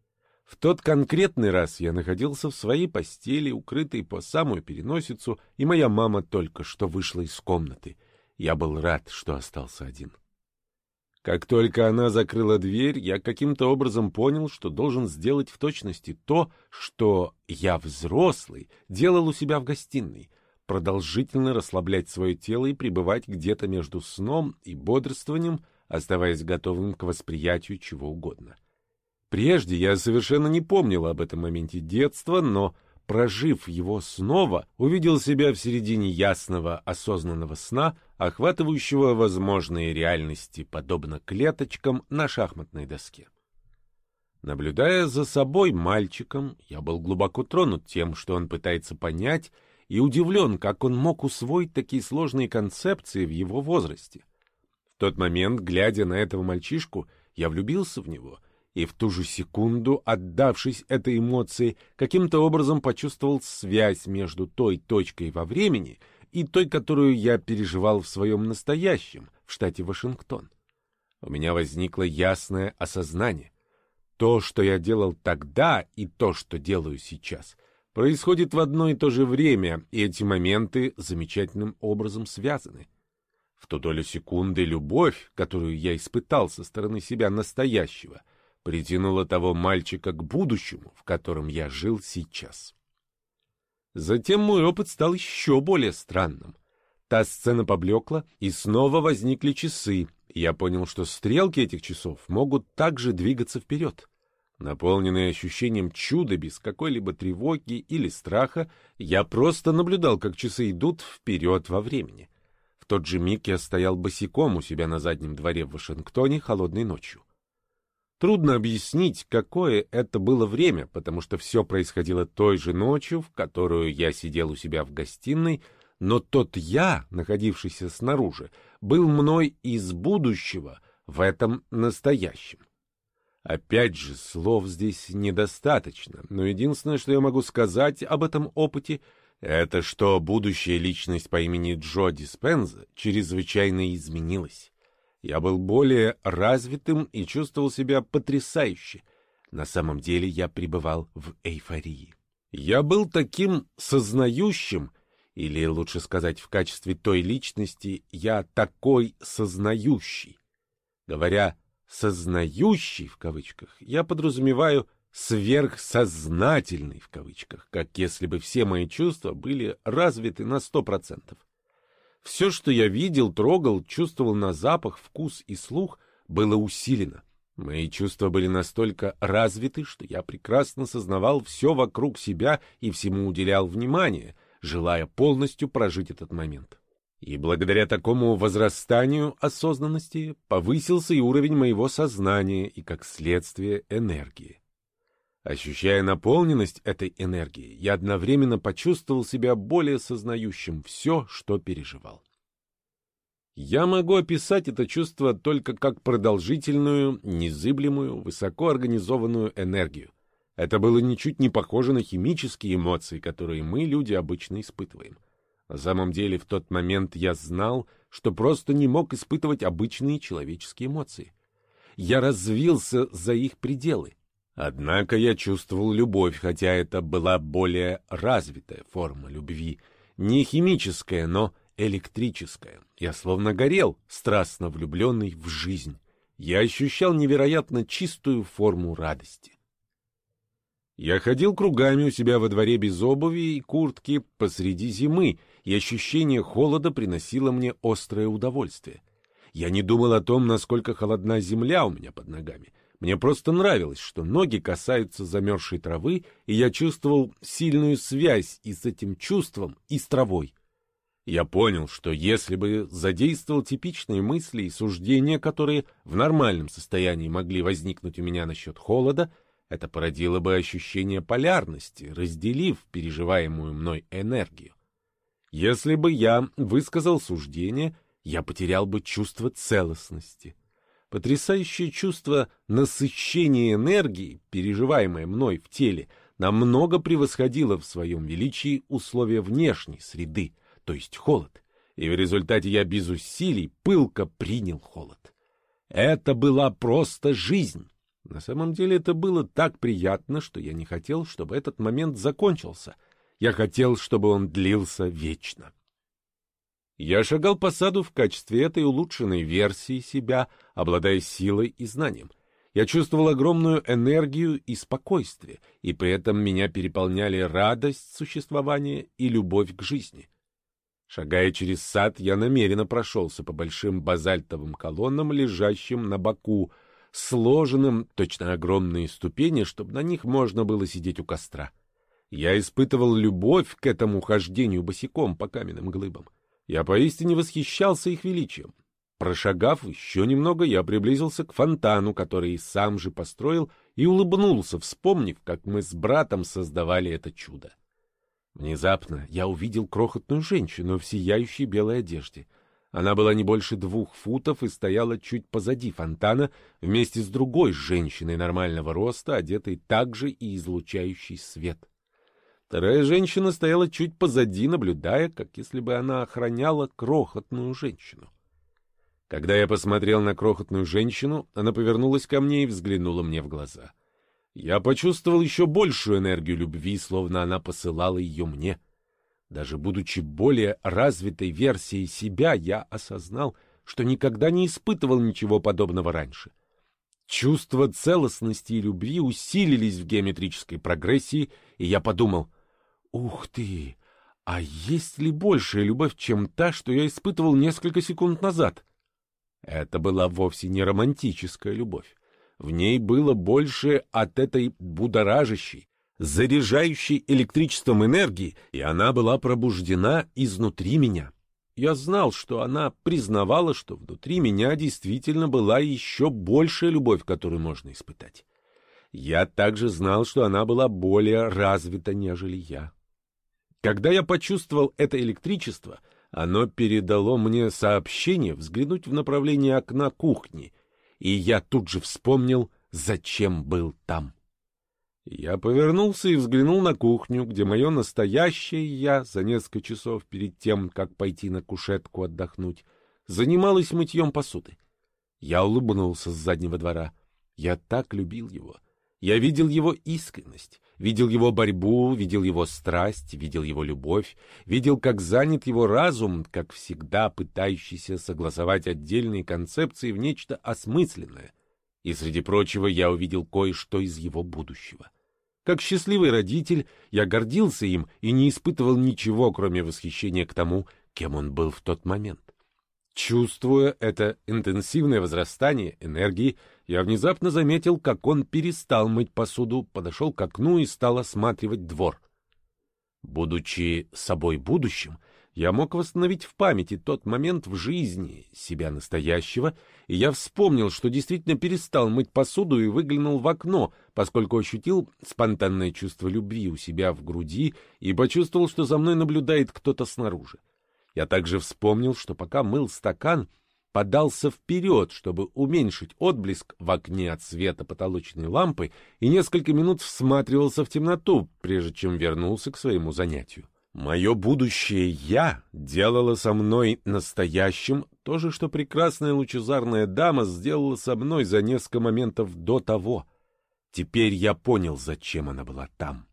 В тот конкретный раз я находился в своей постели, укрытой по самую переносицу, и моя мама только что вышла из комнаты. Я был рад, что остался один. Как только она закрыла дверь, я каким-то образом понял, что должен сделать в точности то, что я взрослый делал у себя в гостиной — продолжительно расслаблять свое тело и пребывать где-то между сном и бодрствованием — оставаясь готовым к восприятию чего угодно. Прежде я совершенно не помнил об этом моменте детства, но, прожив его снова, увидел себя в середине ясного осознанного сна, охватывающего возможные реальности, подобно клеточкам на шахматной доске. Наблюдая за собой мальчиком, я был глубоко тронут тем, что он пытается понять, и удивлен, как он мог усвоить такие сложные концепции в его возрасте — в тот момент, глядя на этого мальчишку, я влюбился в него, и в ту же секунду, отдавшись этой эмоции, каким-то образом почувствовал связь между той точкой во времени и той, которую я переживал в своем настоящем, в штате Вашингтон. У меня возникло ясное осознание. То, что я делал тогда, и то, что делаю сейчас, происходит в одно и то же время, и эти моменты замечательным образом связаны. В ту долю секунды любовь, которую я испытал со стороны себя настоящего, притянула того мальчика к будущему, в котором я жил сейчас. Затем мой опыт стал еще более странным. Та сцена поблекла, и снова возникли часы, я понял, что стрелки этих часов могут также двигаться вперед. Наполненный ощущением чуда без какой-либо тревоги или страха, я просто наблюдал, как часы идут вперед во времени — тот же миг я стоял босиком у себя на заднем дворе в Вашингтоне холодной ночью. Трудно объяснить, какое это было время, потому что все происходило той же ночью, в которую я сидел у себя в гостиной, но тот я, находившийся снаружи, был мной из будущего в этом настоящем. Опять же, слов здесь недостаточно, но единственное, что я могу сказать об этом опыте — это что будущая личность по имени Джо Диспенза чрезвычайно изменилась. Я был более развитым и чувствовал себя потрясающе. На самом деле я пребывал в эйфории. Я был таким сознающим Или, лучше сказать, в качестве той личности я такой сознающий. Говоря «сознающий» в кавычках, я подразумеваю «сверхсознательный» в кавычках, как если бы все мои чувства были развиты на сто процентов. Все, что я видел, трогал, чувствовал на запах, вкус и слух, было усилено. Мои чувства были настолько развиты, что я прекрасно сознавал все вокруг себя и всему уделял внимание, желая полностью прожить этот момент. И благодаря такому возрастанию осознанности повысился и уровень моего сознания и, как следствие, энергии. Ощущая наполненность этой энергии, я одновременно почувствовал себя более сознающим все, что переживал. Я могу описать это чувство только как продолжительную, незыблемую, высокоорганизованную энергию. Это было ничуть не похоже на химические эмоции, которые мы, люди, обычно испытываем. На самом деле, в тот момент я знал, что просто не мог испытывать обычные человеческие эмоции. Я развился за их пределы. Однако я чувствовал любовь, хотя это была более развитая форма любви, не химическая, но электрическая. Я словно горел, страстно влюбленный в жизнь. Я ощущал невероятно чистую форму радости. Я ходил кругами у себя во дворе без обуви и куртки посреди зимы, и ощущение холода приносило мне острое удовольствие. Я не думал о том, насколько холодна земля у меня под ногами. Мне просто нравилось, что ноги касаются замерзшей травы, и я чувствовал сильную связь и с этим чувством, и с травой. Я понял, что если бы задействовал типичные мысли и суждения, которые в нормальном состоянии могли возникнуть у меня насчет холода, это породило бы ощущение полярности, разделив переживаемую мной энергию. Если бы я высказал суждение, я потерял бы чувство целостности — Потрясающее чувство насыщения энергии, переживаемое мной в теле, намного превосходило в своем величии условия внешней среды, то есть холод, и в результате я без усилий пылко принял холод. Это была просто жизнь. На самом деле это было так приятно, что я не хотел, чтобы этот момент закончился. Я хотел, чтобы он длился вечно. Я шагал по саду в качестве этой улучшенной версии себя, обладая силой и знанием. Я чувствовал огромную энергию и спокойствие, и при этом меня переполняли радость существования и любовь к жизни. Шагая через сад, я намеренно прошелся по большим базальтовым колоннам, лежащим на боку, сложенным, точно огромные ступени, чтобы на них можно было сидеть у костра. Я испытывал любовь к этому хождению босиком по каменным глыбам. Я поистине восхищался их величием. Прошагав еще немного, я приблизился к фонтану, который сам же построил, и улыбнулся, вспомнив, как мы с братом создавали это чудо. Внезапно я увидел крохотную женщину в сияющей белой одежде. Она была не больше двух футов и стояла чуть позади фонтана вместе с другой женщиной нормального роста, одетой также и излучающей свет. Вторая женщина стояла чуть позади, наблюдая, как если бы она охраняла крохотную женщину. Когда я посмотрел на крохотную женщину, она повернулась ко мне и взглянула мне в глаза. Я почувствовал еще большую энергию любви, словно она посылала ее мне. Даже будучи более развитой версией себя, я осознал, что никогда не испытывал ничего подобного раньше. Чувства целостности и любви усилились в геометрической прогрессии, и я подумал — Ух ты! А есть ли большая любовь, чем та, что я испытывал несколько секунд назад? Это была вовсе не романтическая любовь. В ней было больше от этой будоражащей, заряжающей электричеством энергии, и она была пробуждена изнутри меня. Я знал, что она признавала, что внутри меня действительно была еще большая любовь, которую можно испытать. Я также знал, что она была более развита, нежели я. Когда я почувствовал это электричество, оно передало мне сообщение взглянуть в направлении окна кухни, и я тут же вспомнил, зачем был там. Я повернулся и взглянул на кухню, где мое настоящее я за несколько часов перед тем, как пойти на кушетку отдохнуть, занималась мытьем посуды. Я улыбнулся с заднего двора. Я так любил его. Я видел его искренность, Видел его борьбу, видел его страсть, видел его любовь, видел, как занят его разум, как всегда пытающийся согласовать отдельные концепции в нечто осмысленное. И, среди прочего, я увидел кое-что из его будущего. Как счастливый родитель, я гордился им и не испытывал ничего, кроме восхищения к тому, кем он был в тот момент. Чувствуя это интенсивное возрастание энергии, я внезапно заметил, как он перестал мыть посуду, подошел к окну и стал осматривать двор. Будучи собой будущим, я мог восстановить в памяти тот момент в жизни себя настоящего, и я вспомнил, что действительно перестал мыть посуду и выглянул в окно, поскольку ощутил спонтанное чувство любви у себя в груди и почувствовал, что за мной наблюдает кто-то снаружи. Я также вспомнил, что пока мыл стакан, подался вперед, чтобы уменьшить отблеск в окне от света потолочной лампы, и несколько минут всматривался в темноту, прежде чем вернулся к своему занятию. Мое будущее «я» делало со мной настоящим то же, что прекрасная лучезарная дама сделала со мной за несколько моментов до того. Теперь я понял, зачем она была там.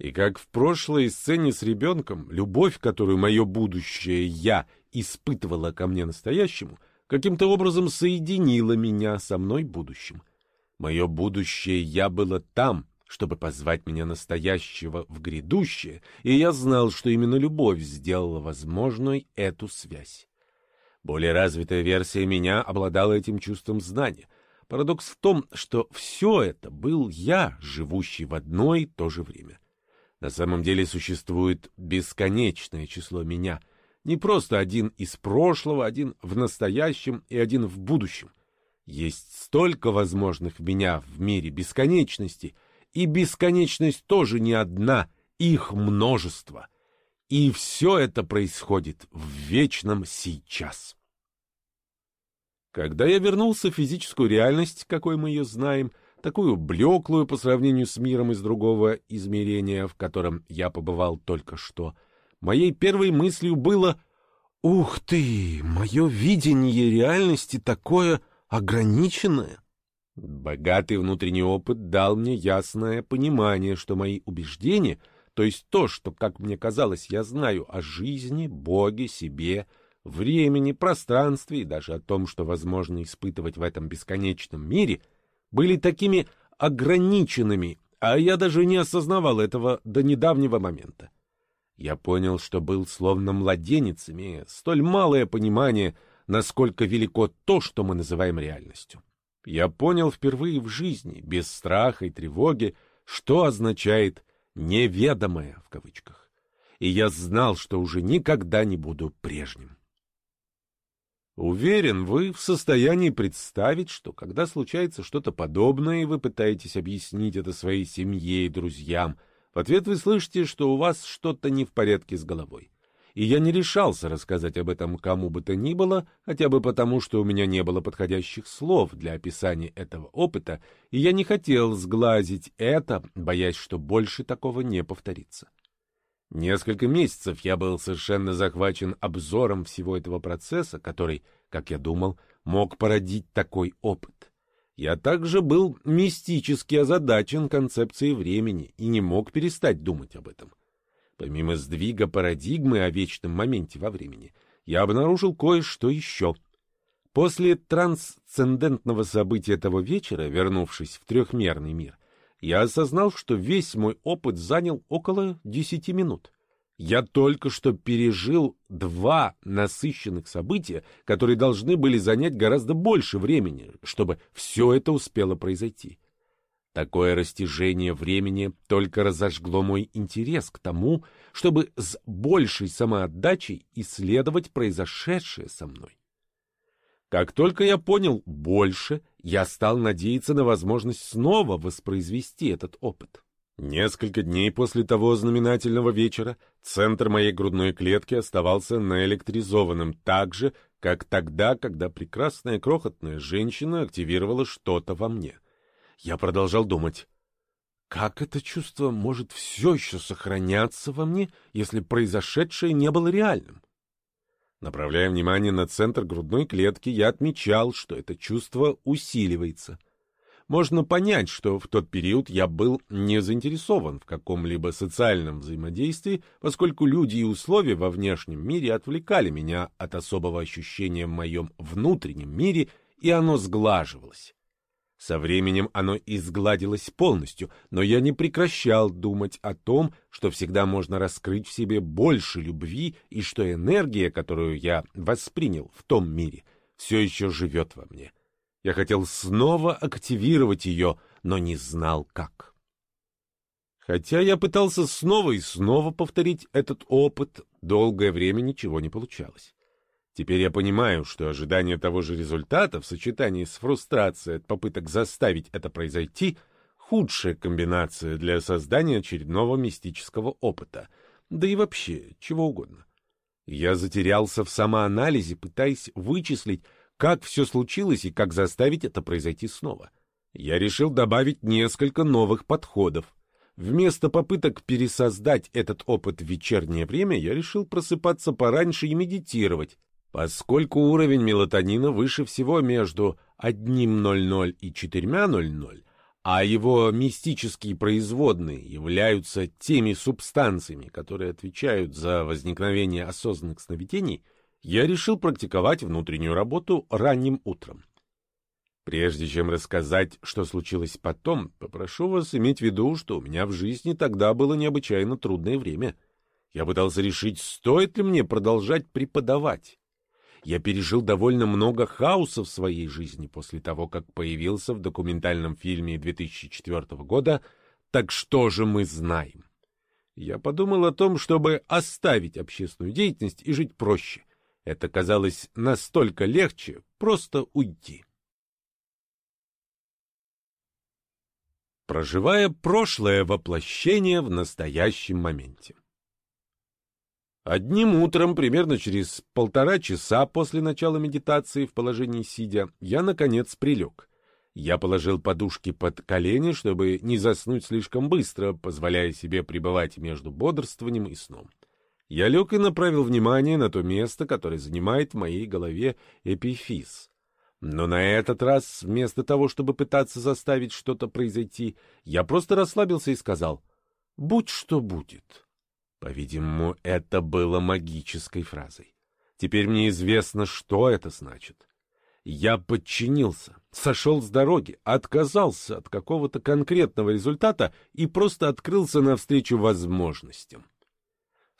И как в прошлой сцене с ребенком, любовь, которую мое будущее «я» испытывала ко мне настоящему, каким-то образом соединила меня со мной будущим. Мое будущее «я» было там, чтобы позвать меня настоящего в грядущее, и я знал, что именно любовь сделала возможной эту связь. Более развитая версия меня обладала этим чувством знания. Парадокс в том, что все это был я, живущий в одно и то же время. На самом деле существует бесконечное число меня, не просто один из прошлого, один в настоящем и один в будущем. Есть столько возможных меня в мире бесконечности, и бесконечность тоже не одна, их множество. И все это происходит в вечном сейчас. Когда я вернулся в физическую реальность, какой мы ее знаем, такую блеклую по сравнению с миром из другого измерения, в котором я побывал только что, моей первой мыслью было «Ух ты! Мое видение реальности такое ограниченное!» Богатый внутренний опыт дал мне ясное понимание, что мои убеждения, то есть то, что, как мне казалось, я знаю о жизни, Боге, себе, времени, пространстве и даже о том, что возможно испытывать в этом бесконечном мире — были такими ограниченными, а я даже не осознавал этого до недавнего момента. Я понял, что был словно младенец, имея столь малое понимание, насколько велико то, что мы называем реальностью. Я понял впервые в жизни, без страха и тревоги, что означает «неведомое» в кавычках. И я знал, что уже никогда не буду прежним. Уверен, вы в состоянии представить, что когда случается что-то подобное, и вы пытаетесь объяснить это своей семье и друзьям, в ответ вы слышите, что у вас что-то не в порядке с головой. И я не решался рассказать об этом кому бы то ни было, хотя бы потому, что у меня не было подходящих слов для описания этого опыта, и я не хотел сглазить это, боясь, что больше такого не повторится. Несколько месяцев я был совершенно захвачен обзором всего этого процесса, который, как я думал, мог породить такой опыт. Я также был мистически озадачен концепцией времени и не мог перестать думать об этом. Помимо сдвига парадигмы о вечном моменте во времени, я обнаружил кое-что еще. После трансцендентного события этого вечера, вернувшись в трехмерный мир, я осознал, что весь мой опыт занял около десяти минут. Я только что пережил два насыщенных события, которые должны были занять гораздо больше времени, чтобы все это успело произойти. Такое растяжение времени только разожгло мой интерес к тому, чтобы с большей самоотдачей исследовать произошедшее со мной. Как только я понял больше, я стал надеяться на возможность снова воспроизвести этот опыт. Несколько дней после того знаменательного вечера центр моей грудной клетки оставался наэлектризованным так же, как тогда, когда прекрасная крохотная женщина активировала что-то во мне. Я продолжал думать, как это чувство может все еще сохраняться во мне, если произошедшее не было реальным? Направляя внимание на центр грудной клетки, я отмечал, что это чувство усиливается. Можно понять, что в тот период я был не заинтересован в каком-либо социальном взаимодействии, поскольку люди и условия во внешнем мире отвлекали меня от особого ощущения в моем внутреннем мире, и оно сглаживалось. Со временем оно изгладилось полностью, но я не прекращал думать о том, что всегда можно раскрыть в себе больше любви и что энергия, которую я воспринял в том мире, все еще живет во мне. Я хотел снова активировать ее, но не знал как. Хотя я пытался снова и снова повторить этот опыт, долгое время ничего не получалось. Теперь я понимаю, что ожидание того же результата в сочетании с фрустрацией от попыток заставить это произойти — худшая комбинация для создания очередного мистического опыта, да и вообще чего угодно. Я затерялся в самоанализе, пытаясь вычислить, как все случилось и как заставить это произойти снова. Я решил добавить несколько новых подходов. Вместо попыток пересоздать этот опыт в вечернее время, я решил просыпаться пораньше и медитировать. Поскольку уровень мелатонина выше всего между 1.00 и 4.00, а его мистические производные являются теми субстанциями, которые отвечают за возникновение осознанных сновидений, я решил практиковать внутреннюю работу ранним утром. Прежде чем рассказать, что случилось потом, попрошу вас иметь в виду, что у меня в жизни тогда было необычайно трудное время. Я пытался решить, стоит ли мне продолжать преподавать. Я пережил довольно много хаоса в своей жизни после того, как появился в документальном фильме 2004 года «Так что же мы знаем?». Я подумал о том, чтобы оставить общественную деятельность и жить проще, это казалось настолько легче просто уйти. Проживая прошлое воплощение в настоящем моменте. Одним утром, примерно через полтора часа после начала медитации в положении сидя, я, наконец, прилег. Я положил подушки под колени, чтобы не заснуть слишком быстро, позволяя себе пребывать между бодрствованием и сном. Я лег и направил внимание на то место, которое занимает в моей голове эпифиз. Но на этот раз, вместо того, чтобы пытаться заставить что-то произойти, я просто расслабился и сказал «Будь что будет». По-видимому, это было магической фразой. Теперь мне известно, что это значит. Я подчинился, сошел с дороги, отказался от какого-то конкретного результата и просто открылся навстречу возможностям.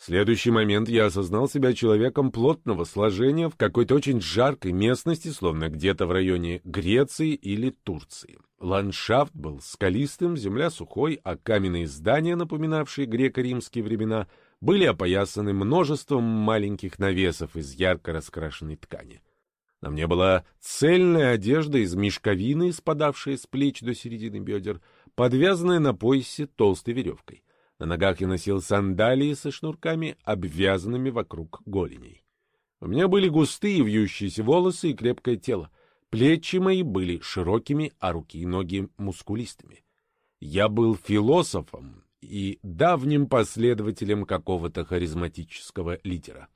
Следующий момент я осознал себя человеком плотного сложения в какой-то очень жаркой местности, словно где-то в районе Греции или Турции. Ландшафт был скалистым, земля сухой, а каменные здания, напоминавшие греко-римские времена, были опоясаны множеством маленьких навесов из ярко раскрашенной ткани. На мне была цельная одежда из мешковины, спадавшая с плеч до середины бедер, подвязанная на поясе толстой веревкой. На ногах я носил сандалии со шнурками, обвязанными вокруг голеней. У меня были густые вьющиеся волосы и крепкое тело. Плечи мои были широкими, а руки и ноги мускулистыми. Я был философом и давним последователем какого-то харизматического лидера.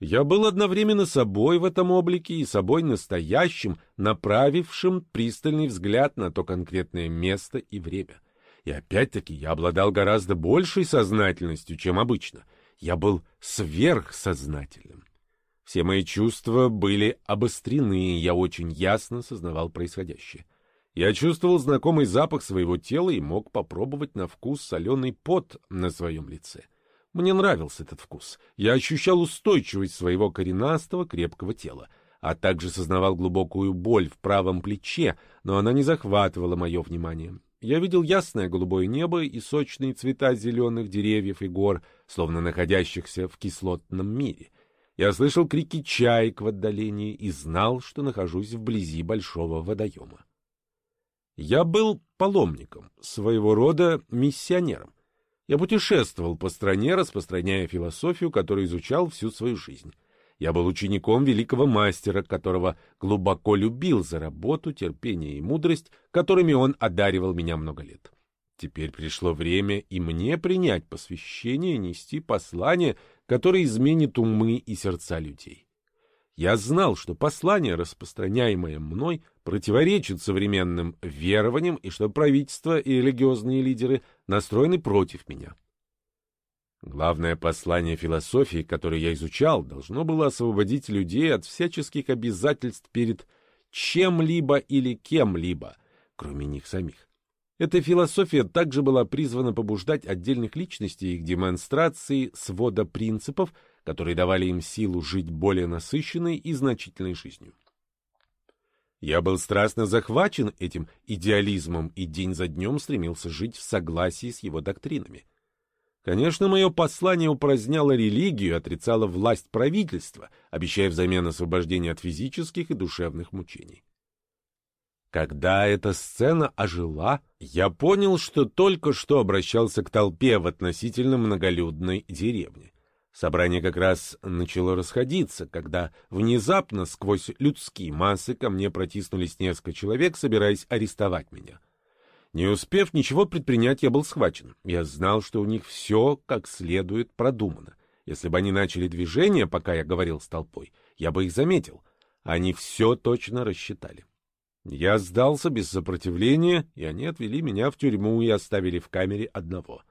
Я был одновременно собой в этом облике и собой настоящим, направившим пристальный взгляд на то конкретное место и время — и опять-таки я обладал гораздо большей сознательностью, чем обычно. Я был сверхсознательным. Все мои чувства были обострены, и я очень ясно сознавал происходящее. Я чувствовал знакомый запах своего тела и мог попробовать на вкус соленый пот на своем лице. Мне нравился этот вкус. Я ощущал устойчивость своего коренастого крепкого тела, а также сознавал глубокую боль в правом плече, но она не захватывала мое внимание. Я видел ясное голубое небо и сочные цвета зеленых деревьев и гор, словно находящихся в кислотном мире. Я слышал крики чаек в отдалении и знал, что нахожусь вблизи большого водоема. Я был паломником, своего рода миссионером. Я путешествовал по стране, распространяя философию, которую изучал всю свою жизнь. Я был учеником великого мастера, которого глубоко любил за работу, терпение и мудрость, которыми он одаривал меня много лет. Теперь пришло время и мне принять посвящение, нести послание, которое изменит умы и сердца людей. Я знал, что послание, распространяемое мной, противоречит современным верованиям и что правительство и религиозные лидеры настроены против меня. Главное послание философии, которое я изучал, должно было освободить людей от всяческих обязательств перед чем-либо или кем-либо, кроме них самих. Эта философия также была призвана побуждать отдельных личностей к демонстрации свода принципов, которые давали им силу жить более насыщенной и значительной жизнью. Я был страстно захвачен этим идеализмом и день за днем стремился жить в согласии с его доктринами. Конечно, мое послание упраздняло религию, отрицало власть правительства, обещая взамен освобождение от физических и душевных мучений. Когда эта сцена ожила, я понял, что только что обращался к толпе в относительно многолюдной деревне. Собрание как раз начало расходиться, когда внезапно сквозь людские массы ко мне протиснулись несколько человек, собираясь арестовать меня. Не успев ничего предпринять, я был схвачен. Я знал, что у них все как следует продумано. Если бы они начали движение, пока я говорил с толпой, я бы их заметил. Они все точно рассчитали. Я сдался без сопротивления, и они отвели меня в тюрьму и оставили в камере одного.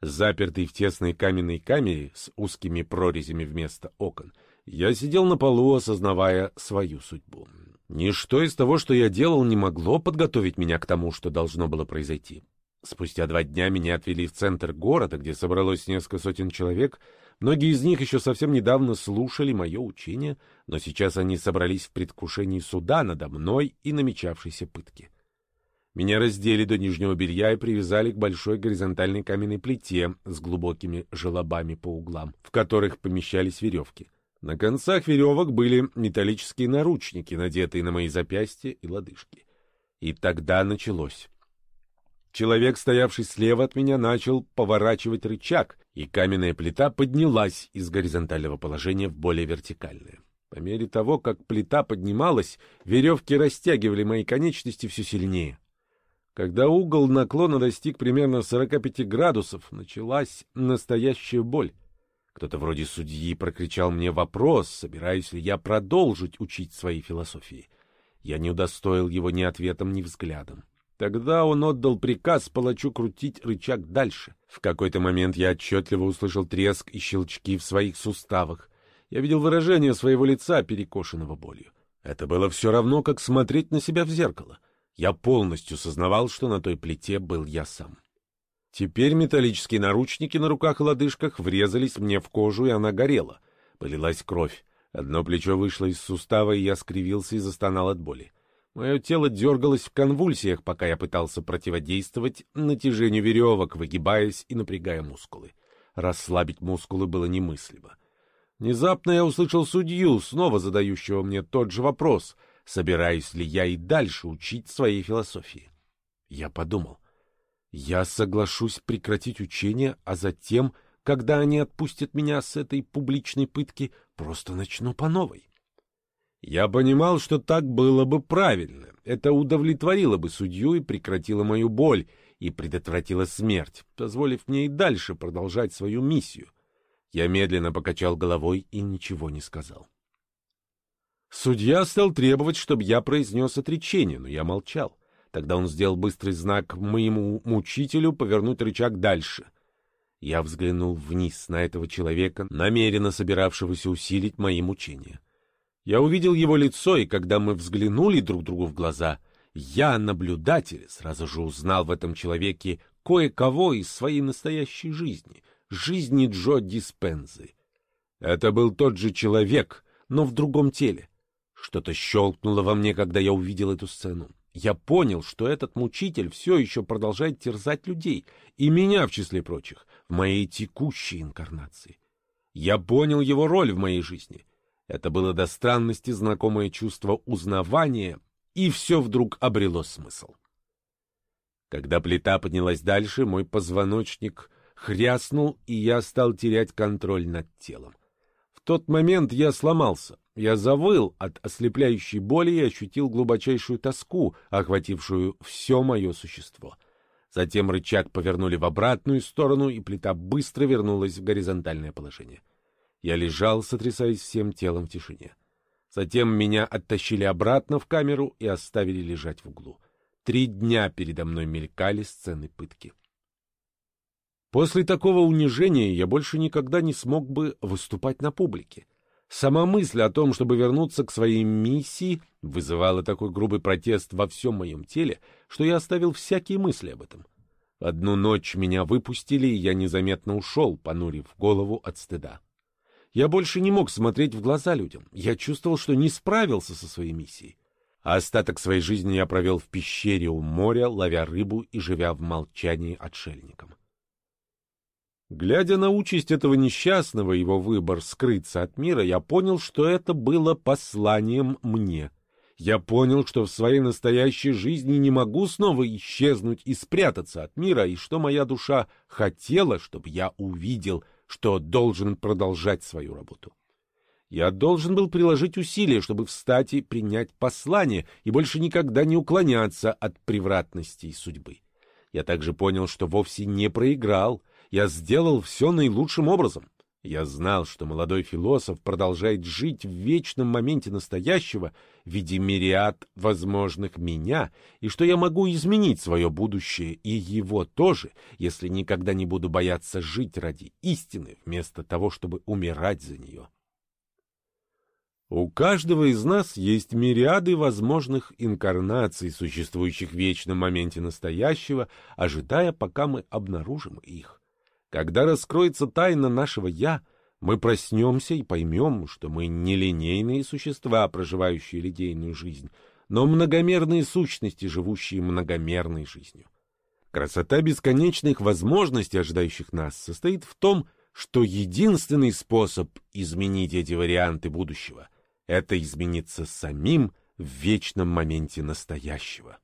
Запертый в тесной каменной камере с узкими прорезями вместо окон, я сидел на полу, осознавая свою судьбу. Ничто из того, что я делал, не могло подготовить меня к тому, что должно было произойти. Спустя два дня меня отвели в центр города, где собралось несколько сотен человек. Многие из них еще совсем недавно слушали мое учение, но сейчас они собрались в предвкушении суда надо мной и намечавшейся пытки. Меня раздели до нижнего белья и привязали к большой горизонтальной каменной плите с глубокими желобами по углам, в которых помещались веревки. На концах веревок были металлические наручники, надетые на мои запястья и лодыжки. И тогда началось. Человек, стоявший слева от меня, начал поворачивать рычаг, и каменная плита поднялась из горизонтального положения в более вертикальное. По мере того, как плита поднималась, веревки растягивали мои конечности все сильнее. Когда угол наклона достиг примерно 45 градусов, началась настоящая боль. Кто-то вроде судьи прокричал мне вопрос, собираюсь ли я продолжить учить своей философии. Я не удостоил его ни ответом, ни взглядом. Тогда он отдал приказ палачу крутить рычаг дальше. В какой-то момент я отчетливо услышал треск и щелчки в своих суставах. Я видел выражение своего лица, перекошенного болью. Это было все равно, как смотреть на себя в зеркало. Я полностью сознавал, что на той плите был я сам. Теперь металлические наручники на руках и лодыжках врезались мне в кожу, и она горела. Полилась кровь. Одно плечо вышло из сустава, и я скривился и застонал от боли. Мое тело дергалось в конвульсиях, пока я пытался противодействовать натяжению веревок, выгибаясь и напрягая мускулы. Расслабить мускулы было немыслимо. Внезапно я услышал судью, снова задающего мне тот же вопрос, собираюсь ли я и дальше учить своей философии. Я подумал, я соглашусь прекратить учение, а затем, когда они отпустят меня с этой публичной пытки, просто начну по новой. Я понимал, что так было бы правильно. Это удовлетворило бы судью и прекратило мою боль, и предотвратило смерть, позволив мне и дальше продолжать свою миссию. Я медленно покачал головой и ничего не сказал. Судья стал требовать, чтобы я произнес отречение, но я молчал. Тогда он сделал быстрый знак моему мучителю повернуть рычаг дальше. Я взглянул вниз на этого человека, намеренно собиравшегося усилить мои мучения. Я увидел его лицо, и когда мы взглянули друг другу в глаза, я, наблюдатель, сразу же узнал в этом человеке кое-кого из своей настоящей жизни, жизни Джо Диспензы. Это был тот же человек, но в другом теле. Что-то щелкнуло во мне, когда я увидел эту сцену. Я понял, что этот мучитель все еще продолжает терзать людей, и меня в числе прочих, в моей текущей инкарнации. Я понял его роль в моей жизни. Это было до странности знакомое чувство узнавания, и все вдруг обрело смысл. Когда плита поднялась дальше, мой позвоночник хряснул, и я стал терять контроль над телом. В тот момент я сломался. Я завыл от ослепляющей боли и ощутил глубочайшую тоску, охватившую все мое существо. Затем рычаг повернули в обратную сторону, и плита быстро вернулась в горизонтальное положение. Я лежал, сотрясаясь всем телом в тишине. Затем меня оттащили обратно в камеру и оставили лежать в углу. Три дня передо мной мелькали сцены пытки. После такого унижения я больше никогда не смог бы выступать на публике. Сама мысль о том, чтобы вернуться к своей миссии, вызывала такой грубый протест во всем моем теле, что я оставил всякие мысли об этом. Одну ночь меня выпустили, и я незаметно ушел, понурив голову от стыда. Я больше не мог смотреть в глаза людям. Я чувствовал, что не справился со своей миссией. А остаток своей жизни я провел в пещере у моря, ловя рыбу и живя в молчании отшельником. Глядя на участь этого несчастного, его выбор скрыться от мира, я понял, что это было посланием мне. Я понял, что в своей настоящей жизни не могу снова исчезнуть и спрятаться от мира, и что моя душа хотела, чтобы я увидел, что должен продолжать свою работу. Я должен был приложить усилия, чтобы встать и принять послание, и больше никогда не уклоняться от превратностей судьбы. Я также понял, что вовсе не проиграл — я сделал все наилучшим образом. Я знал, что молодой философ продолжает жить в вечном моменте настоящего в виде мириад возможных меня, и что я могу изменить свое будущее и его тоже, если никогда не буду бояться жить ради истины, вместо того, чтобы умирать за нее. У каждого из нас есть мириады возможных инкарнаций, существующих в вечном моменте настоящего, ожидая, пока мы обнаружим их. Когда раскроется тайна нашего «я», мы проснемся и поймем, что мы не линейные существа, проживающие лидейную жизнь, но многомерные сущности, живущие многомерной жизнью. Красота бесконечных возможностей, ожидающих нас, состоит в том, что единственный способ изменить эти варианты будущего — это измениться самим в вечном моменте настоящего.